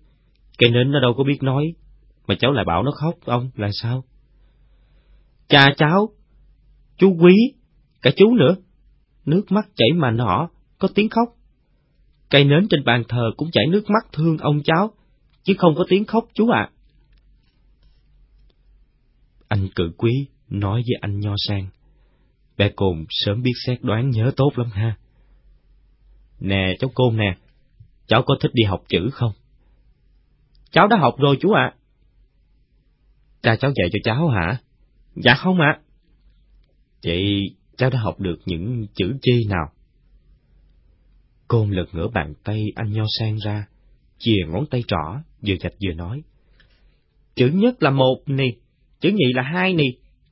[SPEAKER 3] cây nến nó đâu có biết nói, mà cháu lại bảo nó khóc, ông, là sao? Cha cháu, chú quý, cả chú nữa, nước mắt chảy mà nọ, có tiếng khóc. Cây nến trên bàn thờ cũng chảy nước mắt thương ông cháu, chứ không có tiếng khóc chú ạ. Anh cử quý nói với anh Nho Sang. Bé Cồn sớm biết xét đoán nhớ tốt lắm ha. Nè cháu Côn nè, cháu có thích đi học chữ không? Cháu đã học rồi chú ạ. À. Cha cháu dạy cho cháu hả? Dạ không ạ. À. Vậy cháu đã học được những chữ chi nào? Côn lật ngửa bàn tay anh Nho Sang ra, chìa ngón tay trỏ, vừa chạch vừa nói. Chữ nhất là một nè chữ nhị là hai nì,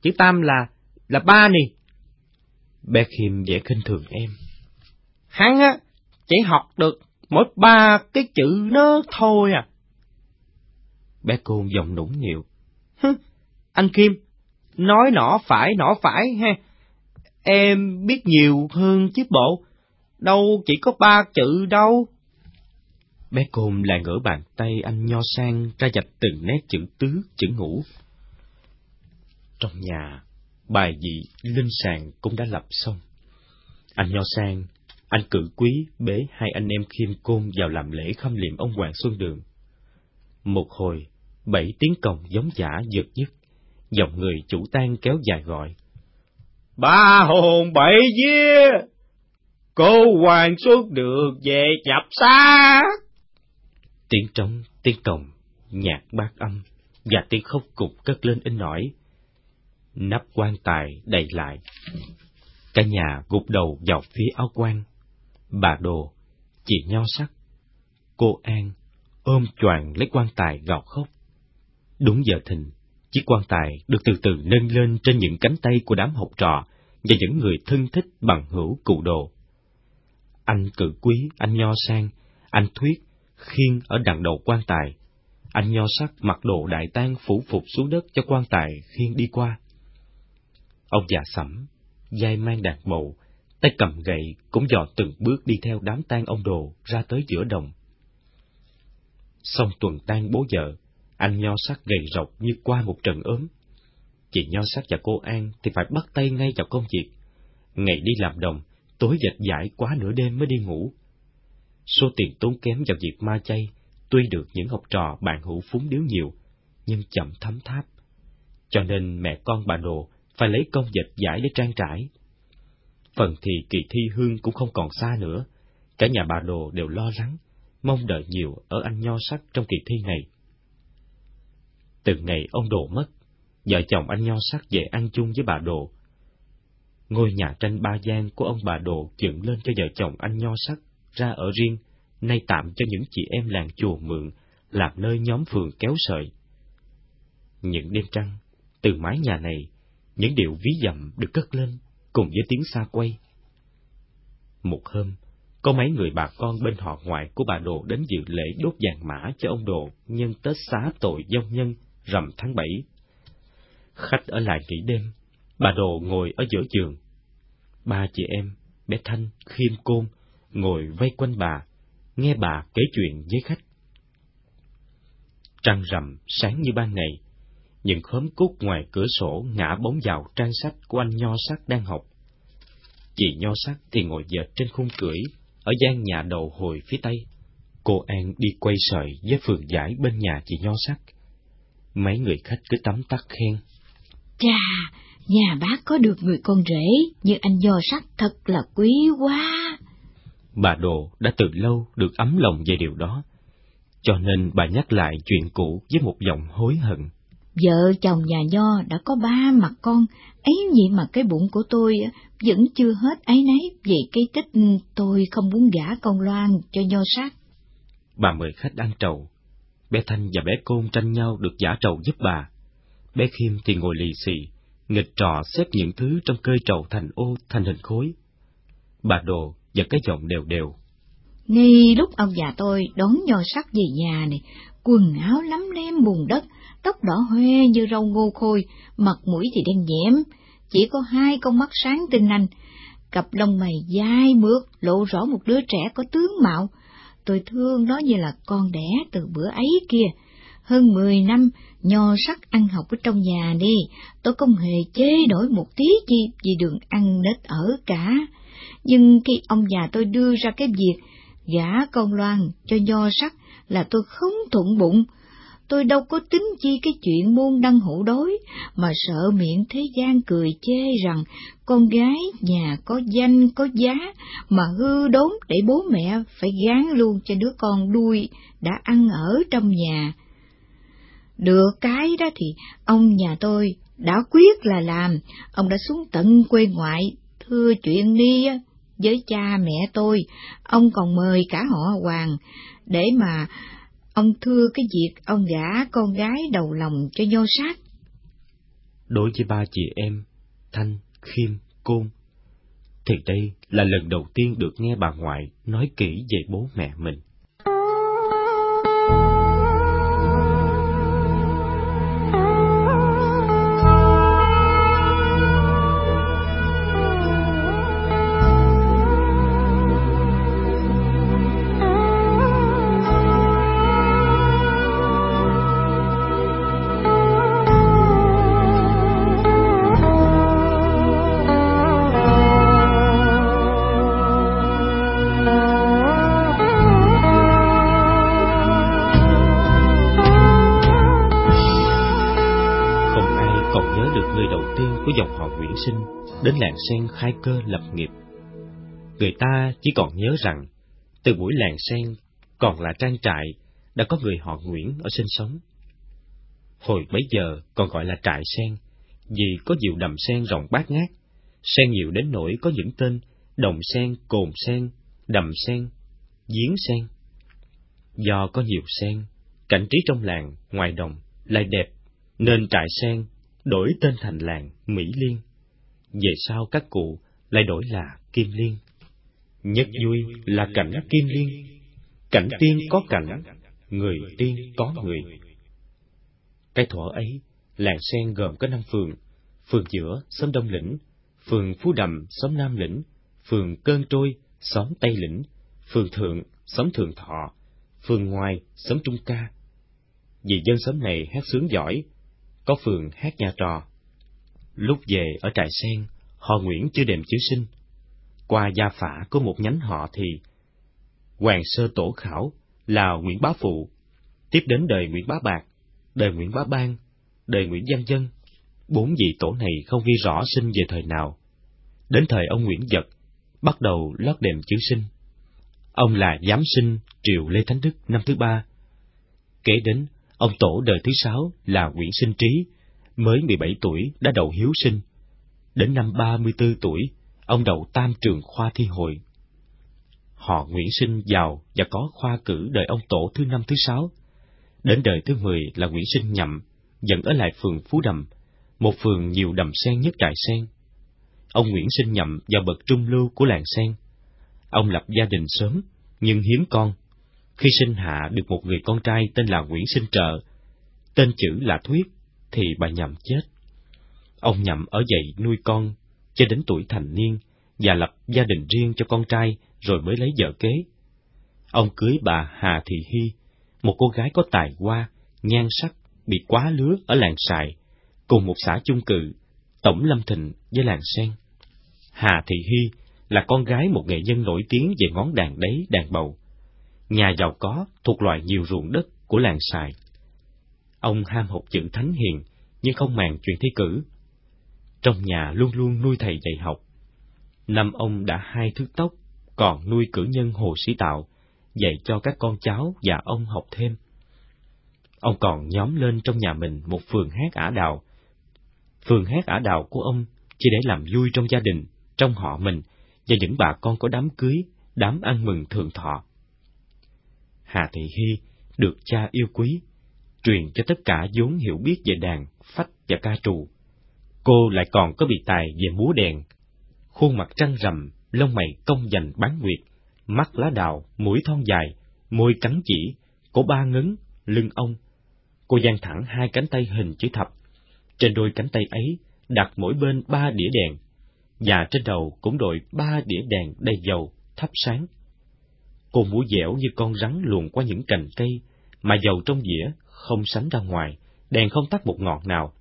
[SPEAKER 3] chữ tam là là ba nì. Bé Khiêm dễ khinh thường em. Hắn á, chỉ học được mỗi ba cái chữ nó thôi à. Bé Côn giọng nũng nịu. Anh Kim, nói nọ phải nọ phải ha. Em biết nhiều hơn chứ bộ, đâu chỉ có ba chữ đâu. Bé Côn lại ngỡ bàn tay anh nho sang ra dạch từng nét chữ tứ, chữ ngũ. Trong nhà, bài vị linh sàng cũng đã lập xong. Anh nho sang, anh cử quý bế hai anh em khiêm côn vào làm lễ khâm liệm ông Hoàng Xuân Đường. Một hồi, bảy tiếng còng giống giả giật dứt, dòng người chủ tang kéo dài gọi. Ba hồn bảy vía, cô Hoàng Xuân được về nhập xác. Tiếng trống, tiếng còng, nhạc bát âm và tiếng khóc cục cất lên in nổi. Nắp quan tài đầy lại. Cả nhà gục đầu vào phía áo quan. Bà Đồ, chị Nho Sắc, cô An ôm choàng lấy quan tài gào khóc. Đúng giờ thình, chiếc quan tài được từ từ nâng lên trên những cánh tay của đám học trò và những người thân thích bằng hữu cụ đồ. Anh cử quý, anh Nho Sang, anh Thuyết, khiên ở đằng đầu quan tài. Anh Nho Sắc mặc đồ đại tang phủ phục xuống đất cho quan tài khiên đi qua. Ông già sẩm, vai mang đàn bầu, tay cầm gậy cũng dò từng bước đi theo đám tang ông đồ ra tới giữa đồng. Xong tuần tang bố vợ, anh nho sắc gầy rộc như qua một trận ốm. Chị nho sắc và cô An thì phải bắt tay ngay vào công việc. Ngày đi làm đồng, tối dệt giải quá nửa đêm mới đi ngủ. Số tiền tốn kém vào việc ma chay, tuy được những học trò bạn hữu phúng điếu nhiều, nhưng chậm thấm tháp. Cho nên mẹ con bà Đồ phải lấy công dệt giải để trang trải. Phần thì kỳ thi hương cũng không còn xa nữa, cả nhà bà Đồ đều lo lắng, mong đợi nhiều ở anh nho sắc trong kỳ thi này. Từ ngày ông Đồ mất, vợ chồng anh nho sắc về ăn chung với bà Đồ. Ngôi nhà tranh ba gian của ông bà Đồ dựng lên cho vợ chồng anh nho sắc ra ở riêng, nay tạm cho những chị em làng chùa mượn, làm nơi nhóm phường kéo sợi. Những đêm trăng, từ mái nhà này, những điệu ví dặm được cất lên, cùng với tiếng xa quay. Một hôm, có mấy người bà con bên họ ngoại của bà Đồ đến dự lễ đốt vàng mã cho ông Đồ nhân Tết xá tội dông nhân rằm tháng bảy. Khách ở lại nghỉ đêm, bà Đồ ngồi ở giữa giường. Ba chị em, bé Thanh, Khiêm Côn, ngồi vây quanh bà, nghe bà kể chuyện với khách. Trăng rằm sáng như ban ngày, những khóm cúc ngoài cửa sổ ngã bóng vào trang sách của anh Nho Sắc đang học. Chị Nho Sắc thì ngồi dệt trên khung cưỡi, ở gian nhà đầu hồi phía tây. Cô An đi quay sợi với phường giải bên nhà chị Nho Sắc. Mấy người khách cứ tắm tắt khen.
[SPEAKER 4] Chà, nhà bác có được người con rể như anh Nho Sắc thật là quý quá.
[SPEAKER 3] Bà Đồ đã từ lâu được ấm lòng về điều đó, cho nên bà nhắc lại chuyện cũ với một giọng hối hận.
[SPEAKER 4] Vợ chồng nhà Nho đã có ba mặt con, ấy vậy mà cái bụng của tôi vẫn chưa hết ấy nấy vì cái tích tôi không muốn gả con Loan cho Nho Sắc.
[SPEAKER 3] Bà mời khách ăn trầu. Bé Thanh và bé Côn tranh nhau được giả trầu giúp bà. Bé Khiêm thì ngồi lì xì, nghịch trò xếp những thứ trong cơi trầu thành ô thành hình khối. Bà Đồ và cái giọng đều đều.
[SPEAKER 4] Ngay lúc ông già tôi đón nho sắc về nhà này, quần áo lắm lem bùn đất, tóc đỏ hoe như rau ngô khôi, mặt mũi thì đen nhẽm, chỉ có hai con mắt sáng tinh anh, cặp lông mày dai mượt, lộ rõ một đứa trẻ có tướng mạo. Tôi thương nó như là con đẻ từ bữa ấy kia. Hơn mười năm, nho sắc ăn học ở trong nhà đi, tôi không hề chê đổi một tí chi vì đường ăn nết ở cả. Nhưng khi ông già tôi đưa ra cái việc gả con Loan cho nho sắc là tôi không thuận bụng. Tôi đâu có tính chi cái chuyện môn đăng hộ đối, mà sợ miệng thế gian cười chê rằng con gái nhà có danh có giá mà hư đốn để bố mẹ phải gán luôn cho đứa con đuôi đã ăn ở trong nhà. Được cái đó thì ông nhà tôi đã quyết là làm, ông đã xuống tận quê ngoại thưa chuyện đi với cha mẹ tôi, ông còn mời cả họ Hoàng để mà ông thưa cái việc ông gả con gái đầu lòng cho nho sát.
[SPEAKER 3] Đối với ba chị em, Thanh, Khiêm, Côn, thì đây là lần đầu tiên được nghe bà ngoại nói kỹ về bố mẹ mình. Làng sen khai cơ lập nghiệp. Người ta chỉ còn nhớ rằng, từ buổi làng sen còn là trang trại, đã có người họ Nguyễn ở sinh sống. Hồi bấy giờ còn gọi là trại sen, vì có nhiều đầm sen rộng bát ngát, sen nhiều đến nỗi có những tên đồng sen, cồn sen, đầm sen, giếng sen. Do có nhiều sen, cảnh trí trong làng, ngoài đồng lại đẹp, nên trại sen đổi tên thành làng Mỹ Liên về sau các cụ lại đổi là Kim Liên. Nhất vui là cảnh Kim Liên, cảnh tiên có cảnh, người tiên có người. Cái thuở ấy, làng sen gồm có năm phường, phường giữa, xóm Đông Lĩnh, phường Phú Đầm, xóm Nam Lĩnh, phường Cơn Trôi, xóm Tây Lĩnh, phường Thượng, xóm Thượng Thọ, phường Ngoài, xóm Trung Ca. Vì dân xóm này hát sướng giỏi, có phường hát nhà trò, Lúc về ở trại sen, họ Nguyễn chưa đệm chữ sinh. Qua gia phả có một nhánh họ thì Hoàng sơ tổ khảo là Nguyễn Bá Phụ, tiếp đến đời Nguyễn Bá Bạc, đời Nguyễn Bá Ban, đời Nguyễn Văn Dân. Bốn vị tổ này không ghi rõ sinh về thời nào. Đến thời ông Nguyễn Dật, bắt đầu lót đệm chữ sinh. Ông là giám sinh triều Lê Thánh Đức năm thứ ba. Kế đến, ông tổ đời thứ sáu là Nguyễn Sinh Trí, mới 17 tuổi đã đầu hiếu sinh. Đến năm 34 tuổi, ông đậu tam trường khoa thi hội. Họ Nguyễn Sinh giàu và có khoa cử đời ông tổ thứ năm thứ sáu. Đến đời thứ mười là Nguyễn Sinh Nhậm, dẫn ở lại phường Phú Đầm, một phường nhiều đầm sen nhất Trại Sen. Ông Nguyễn Sinh Nhậm vào bậc trung lưu của làng Sen. Ông lập gia đình sớm, nhưng hiếm con. Khi sinh hạ được một người con trai tên là Nguyễn Sinh Trợ, tên chữ là Thuyết, thì bà Nhậm chết. Ông Nhậm ở dậy nuôi con cho đến tuổi thành niên và lập gia đình riêng cho con trai rồi mới lấy vợ kế. Ông cưới bà Hà Thị Hy, một cô gái có tài hoa, nhan sắc, bị quá lứa ở làng Sài, cùng một xã chung cự, Tổng Lâm Thịnh với làng Sen. Hà Thị Hy là con gái một nghệ nhân nổi tiếng về ngón đàn đáy, đàn bầu. Nhà giàu có thuộc loại nhiều ruộng đất của làng Sài. Ông ham học chữ thánh hiền, nhưng không màng chuyện thi cử. Trong nhà luôn luôn nuôi thầy dạy học. Năm ông đã hai thước tóc, còn nuôi cử nhân Hồ Sĩ Tạo, dạy cho các con cháu và ông học thêm. Ông còn nhóm lên trong nhà mình một phường hát ả đào. Phường hát ả đào của ông chỉ để làm vui trong gia đình, trong họ mình và những bà con có đám cưới, đám ăn mừng thường thọ. Hà Thị Hy được cha yêu quý, truyền cho tất cả vốn hiểu biết về đàn, phách và ca trù. Cô lại còn có bị tài về múa đèn. Khuôn mặt trăng rằm, lông mày cong dành bán nguyệt, mắt lá đào, mũi thon dài, môi cắn chỉ, cổ ba ngấn, lưng ông. Cô dang thẳng hai cánh tay hình chữ thập. Trên đôi cánh tay ấy đặt mỗi bên ba đĩa đèn, và trên đầu cũng đội ba đĩa đèn đầy dầu, thắp sáng. Cô múa dẻo như con rắn luồn qua những cành cây, mà dầu trong dĩa không sánh ra ngoài, đèn không tắt một ngọn nào.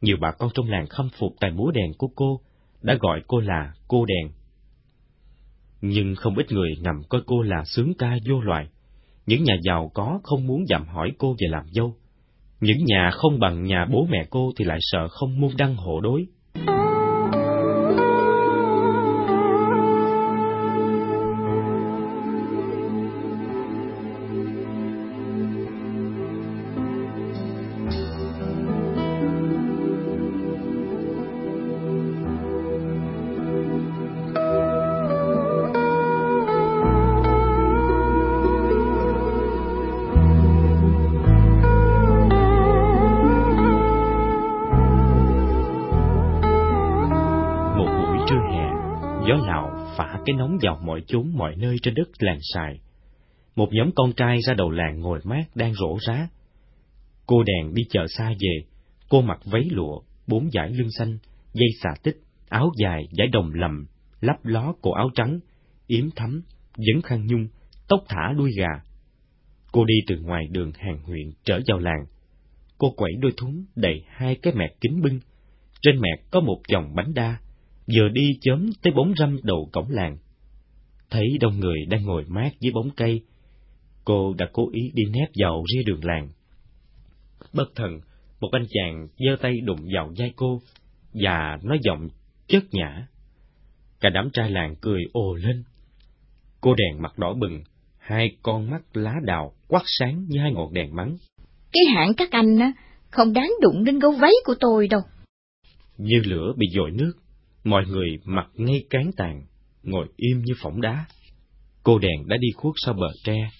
[SPEAKER 3] Nhiều bà con trong làng khâm phục tài múa đèn của cô, đã gọi cô là cô đèn. Nhưng không ít người ngầm coi cô là sướng ca vô loại. Những nhà giàu có không muốn dặm hỏi cô về làm dâu. Những nhà không bằng nhà bố mẹ cô thì lại sợ không môn đăng hộ đối. Nóng vào mọi chốn mọi nơi trên đất làng xài. Một nhóm con trai ra đầu làng ngồi mát đang rổ rá. Cô đèn đi chợ xa về, cô mặc váy lụa, bốn dải lưng xanh, dây xà tích, áo dài, dải đồng lầm, lắp ló cổ áo trắng, yếm thắm, vẫn khăn nhung, tóc thả đuôi gà. Cô đi từ ngoài đường hàng huyện trở vào làng. Cô quẩy đôi thúng đầy hai cái mẹt kính bưng. Trên mẹt có một dòng bánh đa, vừa đi chớm tới bóng râm đầu cổng làng. Thấy đông người đang ngồi mát dưới bóng cây, cô đã cố ý đi nép vào ria đường làng. Bất thần, một anh chàng giơ tay đụng vào vai cô, và nói giọng chất nhã. Cả đám trai làng cười ồ lên. Cô đèn mặt đỏ bừng, hai con mắt lá đào quắc sáng như hai ngọn đèn mắng.
[SPEAKER 4] Cái hạng các anh á, không đáng đụng đến gấu váy của tôi đâu.
[SPEAKER 3] Như lửa bị dội nước, Mọi người mặt ngay cán tàn, ngồi im như phỏng đá. Cô đèn đã đi khuất sau bờ tre,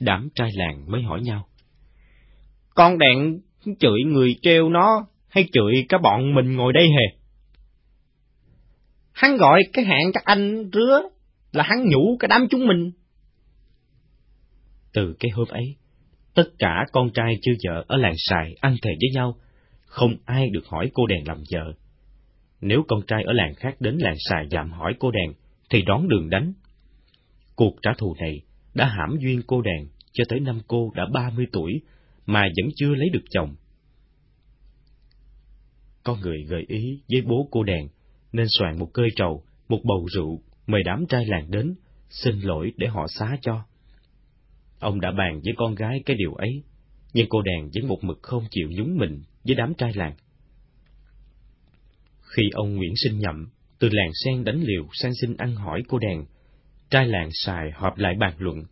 [SPEAKER 3] đám trai làng mới hỏi nhau. Con đèn chửi người treo nó, hay chửi cả bọn mình ngồi đây hề? Hắn gọi cái hạng các anh rứa là hắn nhủ cái đám chúng mình. Từ cái hôm ấy, tất cả con trai chưa vợ ở làng xài ăn thề với nhau, không ai được hỏi cô đèn làm vợ. Nếu con trai ở làng khác đến làng xài dạm hỏi cô đèn, thì đón đường đánh. Cuộc trả thù này đã hãm duyên cô đèn cho tới năm cô đã ba mươi tuổi mà vẫn chưa lấy được chồng. Có người gợi ý với bố cô đèn nên soạn một cơi trầu, một bầu rượu, mời đám trai làng đến, xin lỗi để họ xá cho. Ông đã bàn với con gái cái điều ấy, nhưng cô đèn vẫn một mực không chịu nhúng mình với đám trai làng. Khi ông Nguyễn Sinh nhậm, từ làng sen đánh liều sang xin ăn hỏi cô đèn, trai làng xài họp lại bàn luận.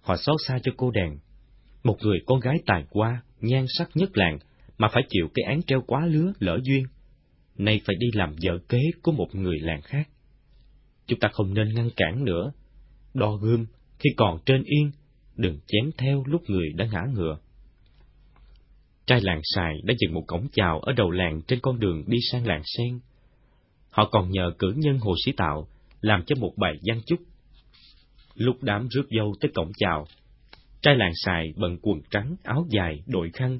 [SPEAKER 3] Họ xót xa cho cô đàn. Một người con gái tài qua, nhan sắc nhất làng, mà phải chịu cái án treo quá lứa, lỡ duyên. Nay phải đi làm vợ kế của một người làng khác. Chúng ta không nên ngăn cản nữa. Đo gươm, khi còn trên yên, đừng chém theo lúc người đã ngã ngựa. Trai làng xài đã dựng một cổng chào ở đầu làng trên con đường đi sang làng sen. Họ còn nhờ cử nhân Hồ Sĩ Tạo làm cho một bài văn chúc. Lúc đám rước dâu tới cổng chào, trai làng xài bận quần trắng, áo dài, đội khăn,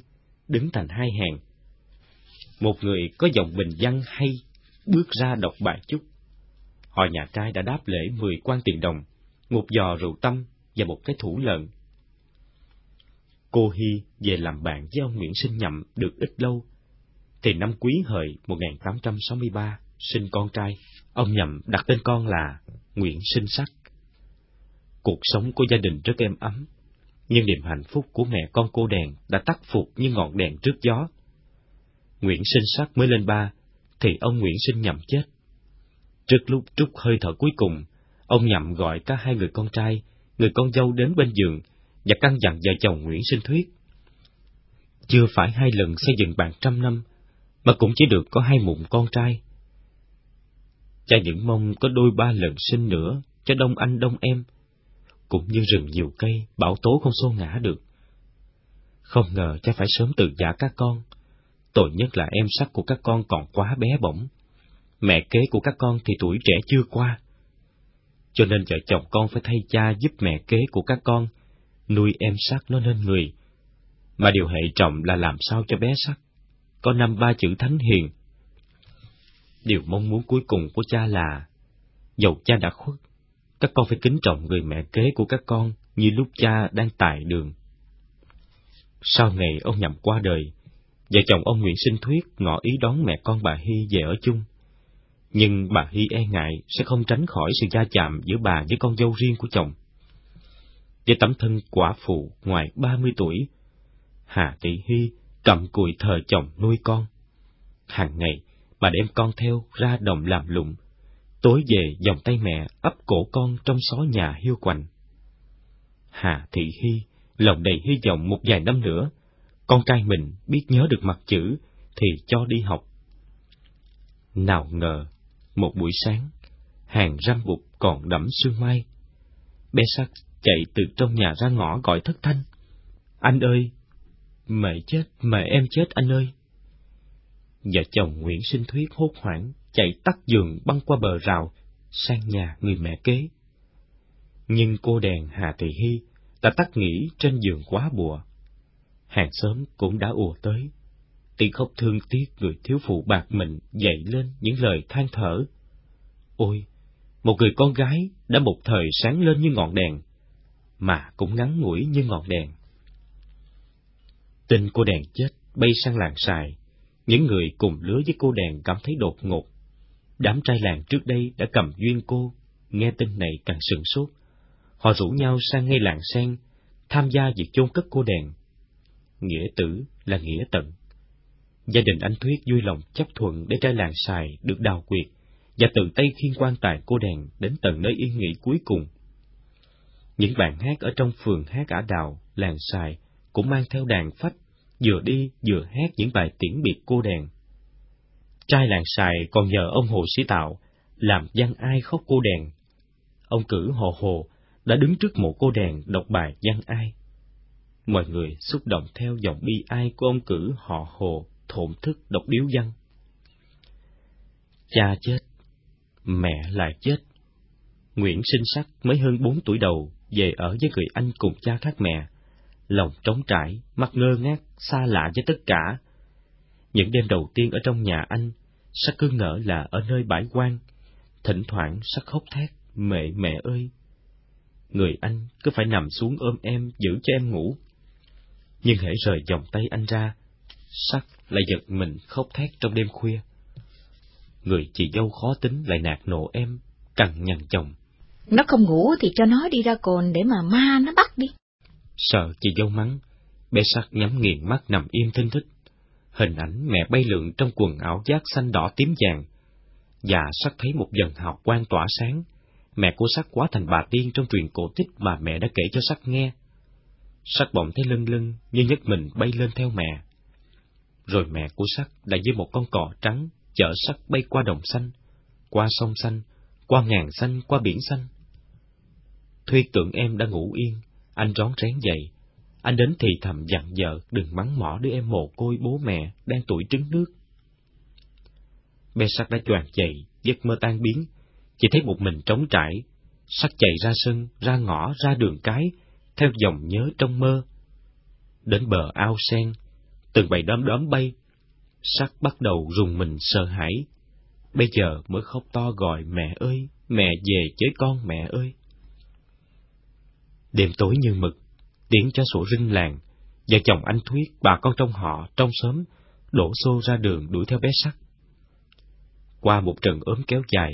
[SPEAKER 3] đứng thành hai hàng. Một người có giọng bình văn hay bước ra đọc bài chúc. Họ nhà trai đã đáp lễ mười quan tiền đồng, một giò rượu tâm và một cái thủ lợn. Cô Hy về làm bạn với ông Nguyễn Sinh Nhậm được ít lâu, thì năm Quý Hợi 1863 sinh con trai, ông Nhậm đặt tên con là Nguyễn Sinh Sắc. Cuộc sống của gia đình rất êm ấm, nhưng niềm hạnh phúc của mẹ con cô đèn đã tắt phục như ngọn đèn trước gió. Nguyễn Sinh Sắc mới lên ba, thì ông Nguyễn Sinh Nhậm chết. Trước lúc trút hơi thở cuối cùng, ông Nhậm gọi cả hai người con trai, người con dâu đến bên giường và căn dặn vợ chồng Nguyễn Sinh Thuyết. Chưa phải hai lần xây dựng bàn trăm năm, mà cũng chỉ được có hai mụn con trai. Cha những mong có đôi ba lần sinh nữa cho đông anh đông em, cũng như rừng nhiều cây, bão tố không xô ngã được. Không ngờ cha phải sớm từ giả các con, tội nhất là em sắc của các con còn quá bé bỏng. Mẹ kế của các con thì tuổi trẻ chưa qua. Cho nên vợ chồng con phải thay cha giúp mẹ kế của các con, nuôi em sắc nó nên người. Mà điều hệ trọng là làm sao cho bé sắc, có năm ba chữ thánh hiền. Điều mong muốn cuối cùng của cha là, dầu cha đã khuất, các con phải kính trọng người mẹ kế của các con như lúc cha đang tại đường. Sau ngày ông nhậm qua đời, vợ chồng ông Nguyễn Sinh Thuyết ngỏ ý đón mẹ con bà Hy về ở chung. Nhưng bà Hy e ngại sẽ không tránh khỏi sự gia chạm giữa bà với con dâu riêng của chồng. Với tấm thân quả phụ ngoài ba mươi tuổi, Hà Thị Hy cầm cùi thờ chồng nuôi con. Hàng ngày, bà đem con theo ra đồng làm lụng, tối về vòng tay mẹ ấp cổ con trong xó nhà hiu quạnh. Hà Thị Hy lòng đầy hy vọng một vài năm nữa, con trai mình biết nhớ được mặt chữ thì cho đi học. Nào ngờ, một buổi sáng, hàng răm bụt còn đẫm sương mai. Bé sắc chạy từ trong nhà ra ngõ gọi thất thanh. Anh ơi! Mẹ chết, mẹ em chết anh ơi! Vợ chồng Nguyễn Sinh Thuyết hốt hoảng, chạy tắt giường băng qua bờ rào, sang nhà người mẹ kế. Nhưng cô đèn Hà Thị Hy đã tắt nghỉ trên giường quá bùa. Hàng xóm cũng đã ùa tới, tiếng khóc thương tiếc người thiếu phụ bạc mệnh dậy lên những lời than thở. Ôi, một người con gái đã một thời sáng lên như ngọn đèn, mà cũng ngắn ngủi như ngọn đèn. Tin cô đèn chết bay sang làng xài, những người cùng lứa với cô đèn cảm thấy đột ngột. Đám trai làng trước đây đã cầm duyên cô, nghe tin này càng sừng sốt. Họ rủ nhau sang ngay làng sen, tham gia việc chôn cất cô đèn. Nghĩa tử là nghĩa tận. Gia đình anh Thuyết vui lòng chấp thuận để trai làng xài được đào quyệt và tự tay khiên quan tài cô đèn đến tận nơi yên nghỉ cuối cùng. Những bạn hát ở trong phường hát ả đào, làng xài cũng mang theo đàn phách, vừa đi vừa hát những bài tiễn biệt cô đèn. Trai làng xài còn nhờ ông Hồ Sĩ Tạo làm văn ai khóc cô đèn. Ông cử Hồ Hồ đã đứng trước mộ cô đèn đọc bài văn ai. Mọi người xúc động theo dòng bi ai của ông cử họ Hồ thổn thức đọc điếu văn. Cha chết, mẹ lại chết. Nguyễn sinh sắc mới hơn bốn tuổi đầu về ở với người anh cùng cha khác mẹ, lòng trống trải, mắt ngơ ngác, xa lạ với tất cả. Những đêm đầu tiên ở trong nhà anh, sắc cứ ngỡ là ở nơi bãi quan, thỉnh thoảng sắc khóc thét, mẹ mẹ ơi. Người anh cứ phải nằm xuống ôm em giữ cho em ngủ. Nhưng hễ rời vòng tay anh ra, sắc lại giật mình khóc thét trong đêm khuya. Người chị dâu khó tính lại nạt nộ em, cằn nhằn chồng.
[SPEAKER 4] Nó không ngủ thì cho nó đi ra cồn để mà ma nó bắt đi.
[SPEAKER 3] Sợ chị dâu mắng, bé sắc nhắm nghiền mắt nằm im thinh thích. Hình ảnh mẹ bay lượn trong quần áo giác xanh đỏ tím vàng. Và sắc thấy một dần hào quang tỏa sáng, mẹ của sắc quá thành bà tiên trong truyền cổ tích mà mẹ đã kể cho sắc nghe. Sắc bỗng thấy lưng lưng như nhấc mình bay lên theo mẹ. Rồi mẹ của sắc đã với một con cò trắng chở sắc bay qua đồng xanh, qua sông xanh, qua ngàn xanh, qua biển xanh. Thuyết tưởng em đã ngủ yên, anh rón rén dậy. Anh đến thì thầm dặn vợ đừng mắng mỏ đứa em mồ côi bố mẹ đang tuổi trứng nước. Bé sắc đã choàng dậy, giấc mơ tan biến, chỉ thấy một mình trống trải, sắc chạy ra sân, ra ngõ, ra đường cái, theo dòng nhớ trong mơ. Đến bờ ao sen, từng bầy đom đóm bay, sắc bắt đầu rùng mình sợ hãi. Bây giờ mới khóc to gọi mẹ ơi, mẹ về với con mẹ ơi. Đêm tối như mực, tiếng cho sổ rinh làng, vợ chồng anh Thuyết, bà con trong họ, trong xóm, đổ xô ra đường đuổi theo bé sắt. Qua một trận ốm kéo dài,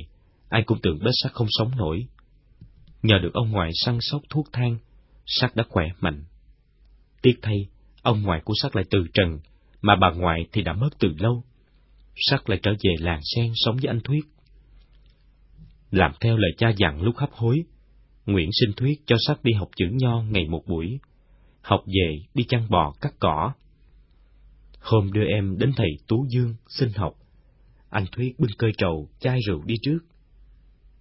[SPEAKER 3] ai cũng tưởng bé sắt không sống nổi. Nhờ được ông ngoại săn sóc thuốc thang, sắt đã khỏe mạnh. Tiếc thay, ông ngoại của sắt lại từ trần, mà bà ngoại thì đã mất từ lâu. sắt lại trở về làng sen sống với anh Thuyết. Làm theo lời cha dặn lúc hấp hối, Nguyễn Sinh Thuyết cho sắc đi học chữ nho ngày một buổi, học về đi chăn bò cắt cỏ. Hôm đưa em đến thầy Tú Dương xin học, anh Thuyết bưng cơi trầu, chai rượu đi trước.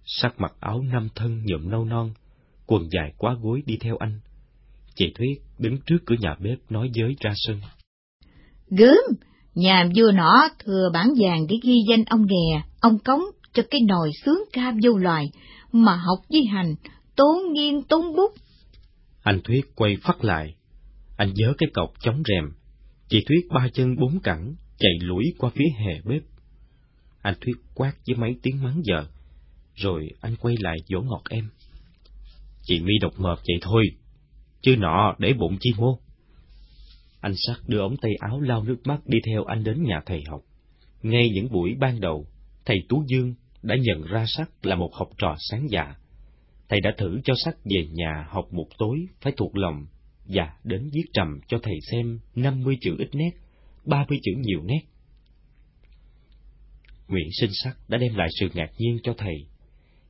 [SPEAKER 3] Sắc mặc áo năm thân nhuộm nâu non, quần dài quá gối đi theo anh. Chị Thuyết đứng trước cửa nhà bếp nói giới ra sân.
[SPEAKER 4] Gớm, nhà vua nọ thừa bản vàng để ghi danh ông nghè, ông cống cho cái nồi sướng cam vô loài, mà học với hành, tốn nghiên tốn bút.
[SPEAKER 3] Anh Thuyết quay phát lại, anh dớ cái cọc chống rèm, chị Thuyết ba chân bốn cẳng, chạy lủi qua phía hè bếp. Anh Thuyết quát với mấy tiếng mắng vợ, rồi anh quay lại dỗ ngọt em. Chị mi độc ngọt vậy thôi, chứ nọ để bụng chi mô. Anh sắc đưa ống tay áo lau nước mắt đi theo anh đến nhà thầy học. Ngay những buổi ban đầu, thầy Tú Dương đã nhận ra sắc là một học trò sáng dạ. Thầy đã thử cho sắc về nhà học một tối phải thuộc lòng và đến viết trầm cho thầy xem năm mươi chữ ít nét, ba mươi chữ nhiều nét. Nguyễn Sinh Sắc đã đem lại sự ngạc nhiên cho thầy,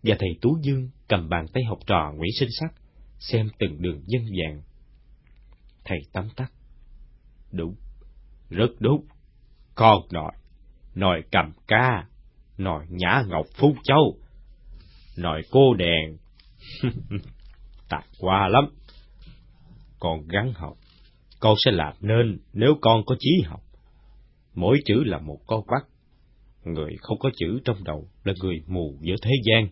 [SPEAKER 3] và thầy Tú Dương cầm bàn tay học trò Nguyễn Sinh Sắc, xem từng đường dân dạng. Thầy tắm tắt. Đúng, rất đúng. Con nội, nội cầm ca, nội nhã ngọc phú châu, nội cô đèn. Tạc qua lắm. Con gắng học, con sẽ làm nên nếu con có chí học. Mỗi chữ là một con quắc, người không có chữ trong đầu là người mù giữa thế gian.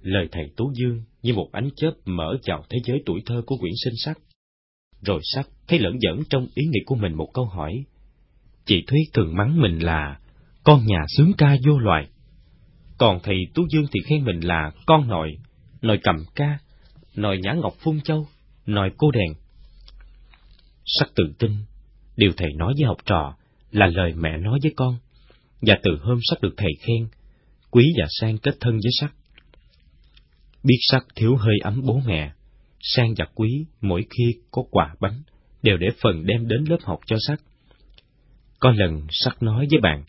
[SPEAKER 3] Lời thầy Tú Dương như một ánh chớp mở chào thế giới tuổi thơ của Nguyễn Sinh Sắc. Rồi Sắc thấy lẫn dẫn trong ý nghĩ của mình một câu hỏi. Chị Thúy thường mắng mình là con nhà sướng ca vô loài. Còn thầy Tú Dương thì khen mình là con nội, nội cầm ca, nội nhã ngọc phun châu, nội cô đèn. Sắc tự tin, điều thầy nói với học trò là lời mẹ nói với con, và từ hôm sắc được thầy khen, quý và sang kết thân với sắc. Biết sắc thiếu hơi ấm bố mẹ, sang và quý mỗi khi có quà bánh đều để phần đem đến lớp học cho sắc. Có lần sắc nói với bạn,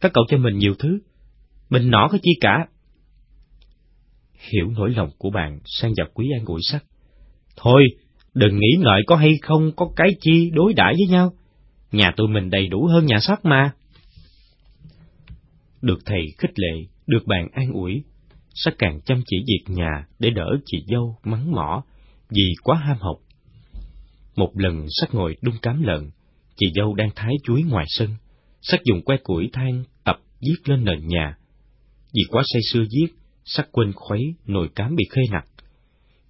[SPEAKER 3] các cậu cho mình nhiều thứ, mình nọ cái chi cả. Hiểu nỗi lòng của bạn, sang và quý an ủi sắc. Thôi, đừng nghĩ ngợi có hay không có cái chi đối đãi với nhau nhà tụi mình đầy đủ hơn nhà sắt mà. Được thầy khích lệ, được bạn an ủi, sắc càng chăm chỉ việc nhà để đỡ chị dâu mắng mỏ vì quá ham học. Một lần sắc ngồi đun cám lợn, chị dâu đang thái chuối ngoài sân, sắc dùng que củi than tập viết lên nền nhà. Vì quá say sưa viết, sắc quên khuấy, nồi cám bị khê nặng.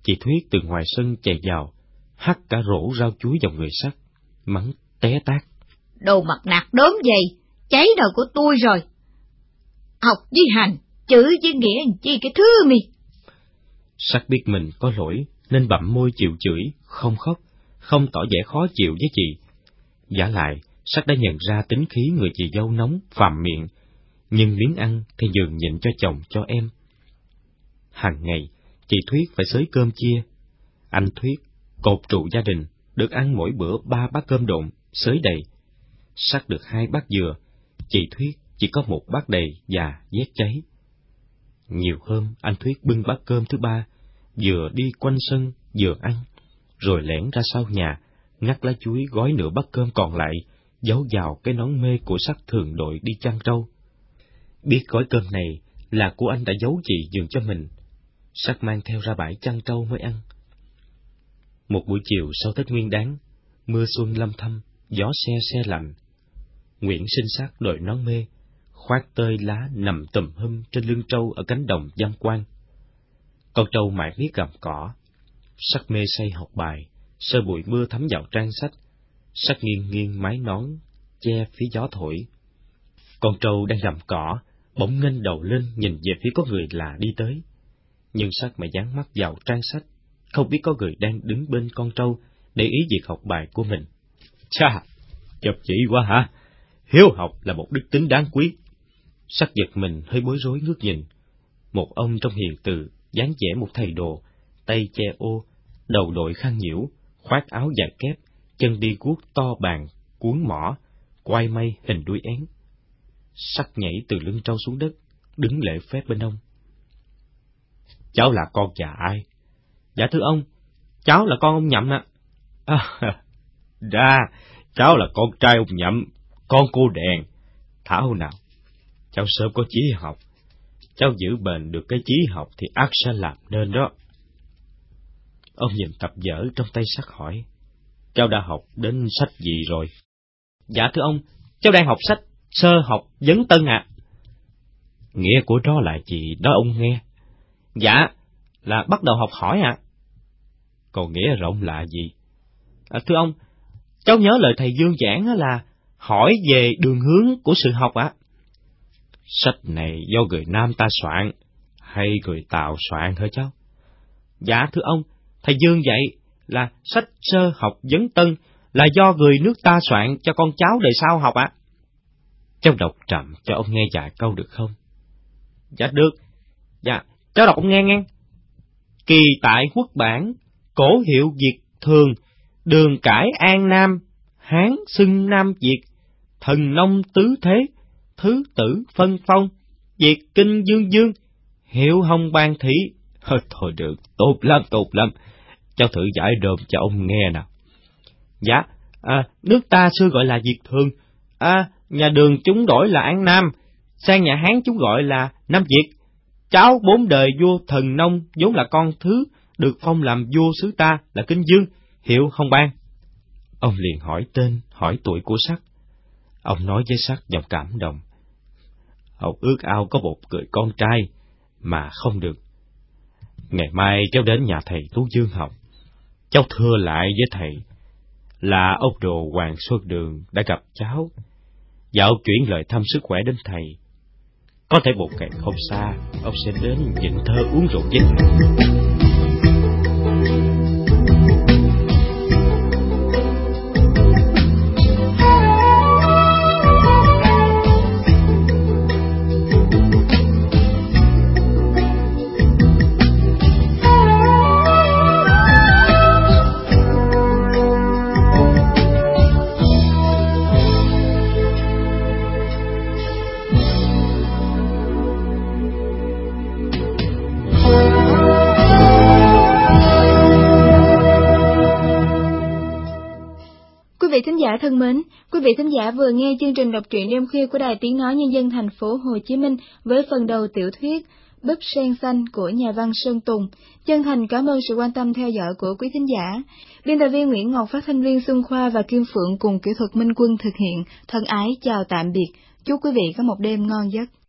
[SPEAKER 3] Chị Thuyết từ ngoài sân chạy vào, hắt cả rổ rau chuối vào người sắc, mắng té tát
[SPEAKER 4] đồ mặt nạt đốm gì, cháy đời của tôi rồi. Học với hành, chữ với nghĩa chi cái thứ mi.
[SPEAKER 3] Sắc biết mình có lỗi, nên bậm môi chịu chửi, không khóc, không tỏ vẻ khó chịu với chị. Giả lại, Sắc đã nhận ra tính khí người chị dâu nóng, phàm miệng, nhưng miếng ăn thì dường nhịn cho chồng cho em. Hàng ngày, chị Thuyết phải xới cơm chia. Anh Thuyết, cột trụ gia đình, được ăn mỗi bữa ba bát cơm độn, xới đầy, sắc được hai bát dừa, chị Thuyết chỉ có một bát đầy và vét cháy. Nhiều hôm anh Thuyết bưng bát cơm thứ ba, vừa đi quanh sân vừa ăn, rồi lẻn ra sau nhà, ngắt lá chuối gói nửa bát cơm còn lại, giấu vào cái nón mê của sắc thường đội đi chăn trâu. Biết gói cơm này là của anh đã giấu chị dừng cho mình, sắc mang theo ra bãi chăn trâu mới ăn. Một buổi chiều sau Tết Nguyên Đán, mưa xuân lâm thâm, gió xe xe lạnh. Nguyễn sinh sắc đội nón mê, khoác tơi lá nằm tùm hum trên lưng trâu ở cánh đồng giam quan. Con trâu mãi miết gặm cỏ, sắc mê say học bài, sơ bụi mưa thấm vào trang sách, sắc nghiêng nghiêng mái nón, che phía gió thổi. Con trâu đang gặm cỏ, bỗng nghênh đầu lên nhìn về phía có người là đi tới. Nhưng sắc mày dán mắt vào trang sách, không biết có người đang đứng bên con trâu để ý việc học bài của mình. Chà, chập chỉ quá hả? Hiếu học là một đức tính đáng quý. Sắc giật mình hơi bối rối ngước nhìn. Một ông trong hiền từ, dáng vẻ một thầy đồ, tay che ô, đầu đội khăn nhiễu, khoác áo dài kép, chân đi guốc to bàn, cuốn mỏ, quay mây hình đuôi én. Sắc nhảy từ lưng trâu xuống đất, đứng lễ phép bên ông. Cháu là con già ai? Dạ thưa ông, cháu là con ông Nhậm ạ. À, ra, cháu là con trai ông Nhậm, con cô đèn. Thảo nào, cháu sớm có chí học, cháu giữ bền được cái chí học thì ác sẽ làm nên đó. Ông nhìn tập vở trong tay sắc hỏi, cháu đã học đến sách gì rồi? Dạ thưa ông, cháu đang học sách sơ học vấn tân ạ. À. Nghĩa của đó là gì đó ông nghe? Dạ, là bắt đầu học hỏi ạ. À. Còn nghĩa rộng là gì? À, thưa ông, cháu nhớ lời thầy Dương giảng là hỏi về đường hướng của sự học ạ. À. Sách này do người Nam ta soạn, hay người Tàu soạn hả cháu? Dạ thưa ông, thầy Dương dạy là sách sơ học vấn tân là do người nước ta soạn cho con cháu đời sau học ạ. À. Cháu đọc chậm cho ông nghe vài câu được không? Dạ được. Dạ, cháu đọc ông nghe nghe. Kỳ tại quốc bản, cổ hiệu Việt thường, đường cải an Nam, Hán xưng Nam Việt, thần nông tứ thế, thứ tử phân phong, Việt kinh dương dương, hiệu hồng ban thị. Thôi, thôi được, tốt lắm, tốt lắm. Cháu thử giải đờm cho ông nghe nào. Dạ, à, nước ta xưa gọi là Việt thường, à, nhà đường chúng đổi là An Nam, sang nhà Hán chúng gọi là Nam Việt. Cháu bốn đời vua thần nông vốn là con thứ, được phong làm vua xứ ta là Kinh Dương, hiệu Hồng Ban. Ông liền hỏi tên, hỏi tuổi của sắc. Ông nói với sắc giọng cảm động. Ông ước ao có một người con trai, mà không được. Ngày mai cháu đến nhà thầy Tú Dương học. Cháu thưa lại với thầy là ông đồ Hoàng Xuân Đường đã gặp cháu, dạo chuyển lời thăm sức khỏe đến thầy. Có thể một ngày không xa, ông sẽ đến những thơ uống rượu với thầy.
[SPEAKER 1] Giả thân mến, quý vị thính giả vừa nghe chương trình đọc truyện đêm khuya của Đài Tiếng Nói Nhân dân thành phố Hồ Chí Minh với phần đầu tiểu thuyết Búp sen xanh của nhà văn Sơn Tùng. Chân thành cảm ơn sự quan tâm theo dõi của quý thính giả. Biên tập viên Nguyễn Ngọc, phát thanh viên Xuân Khoa và Kim Phượng cùng kỹ thuật Minh Quân thực hiện. Thân ái chào tạm biệt. Chúc quý vị có một đêm ngon giấc.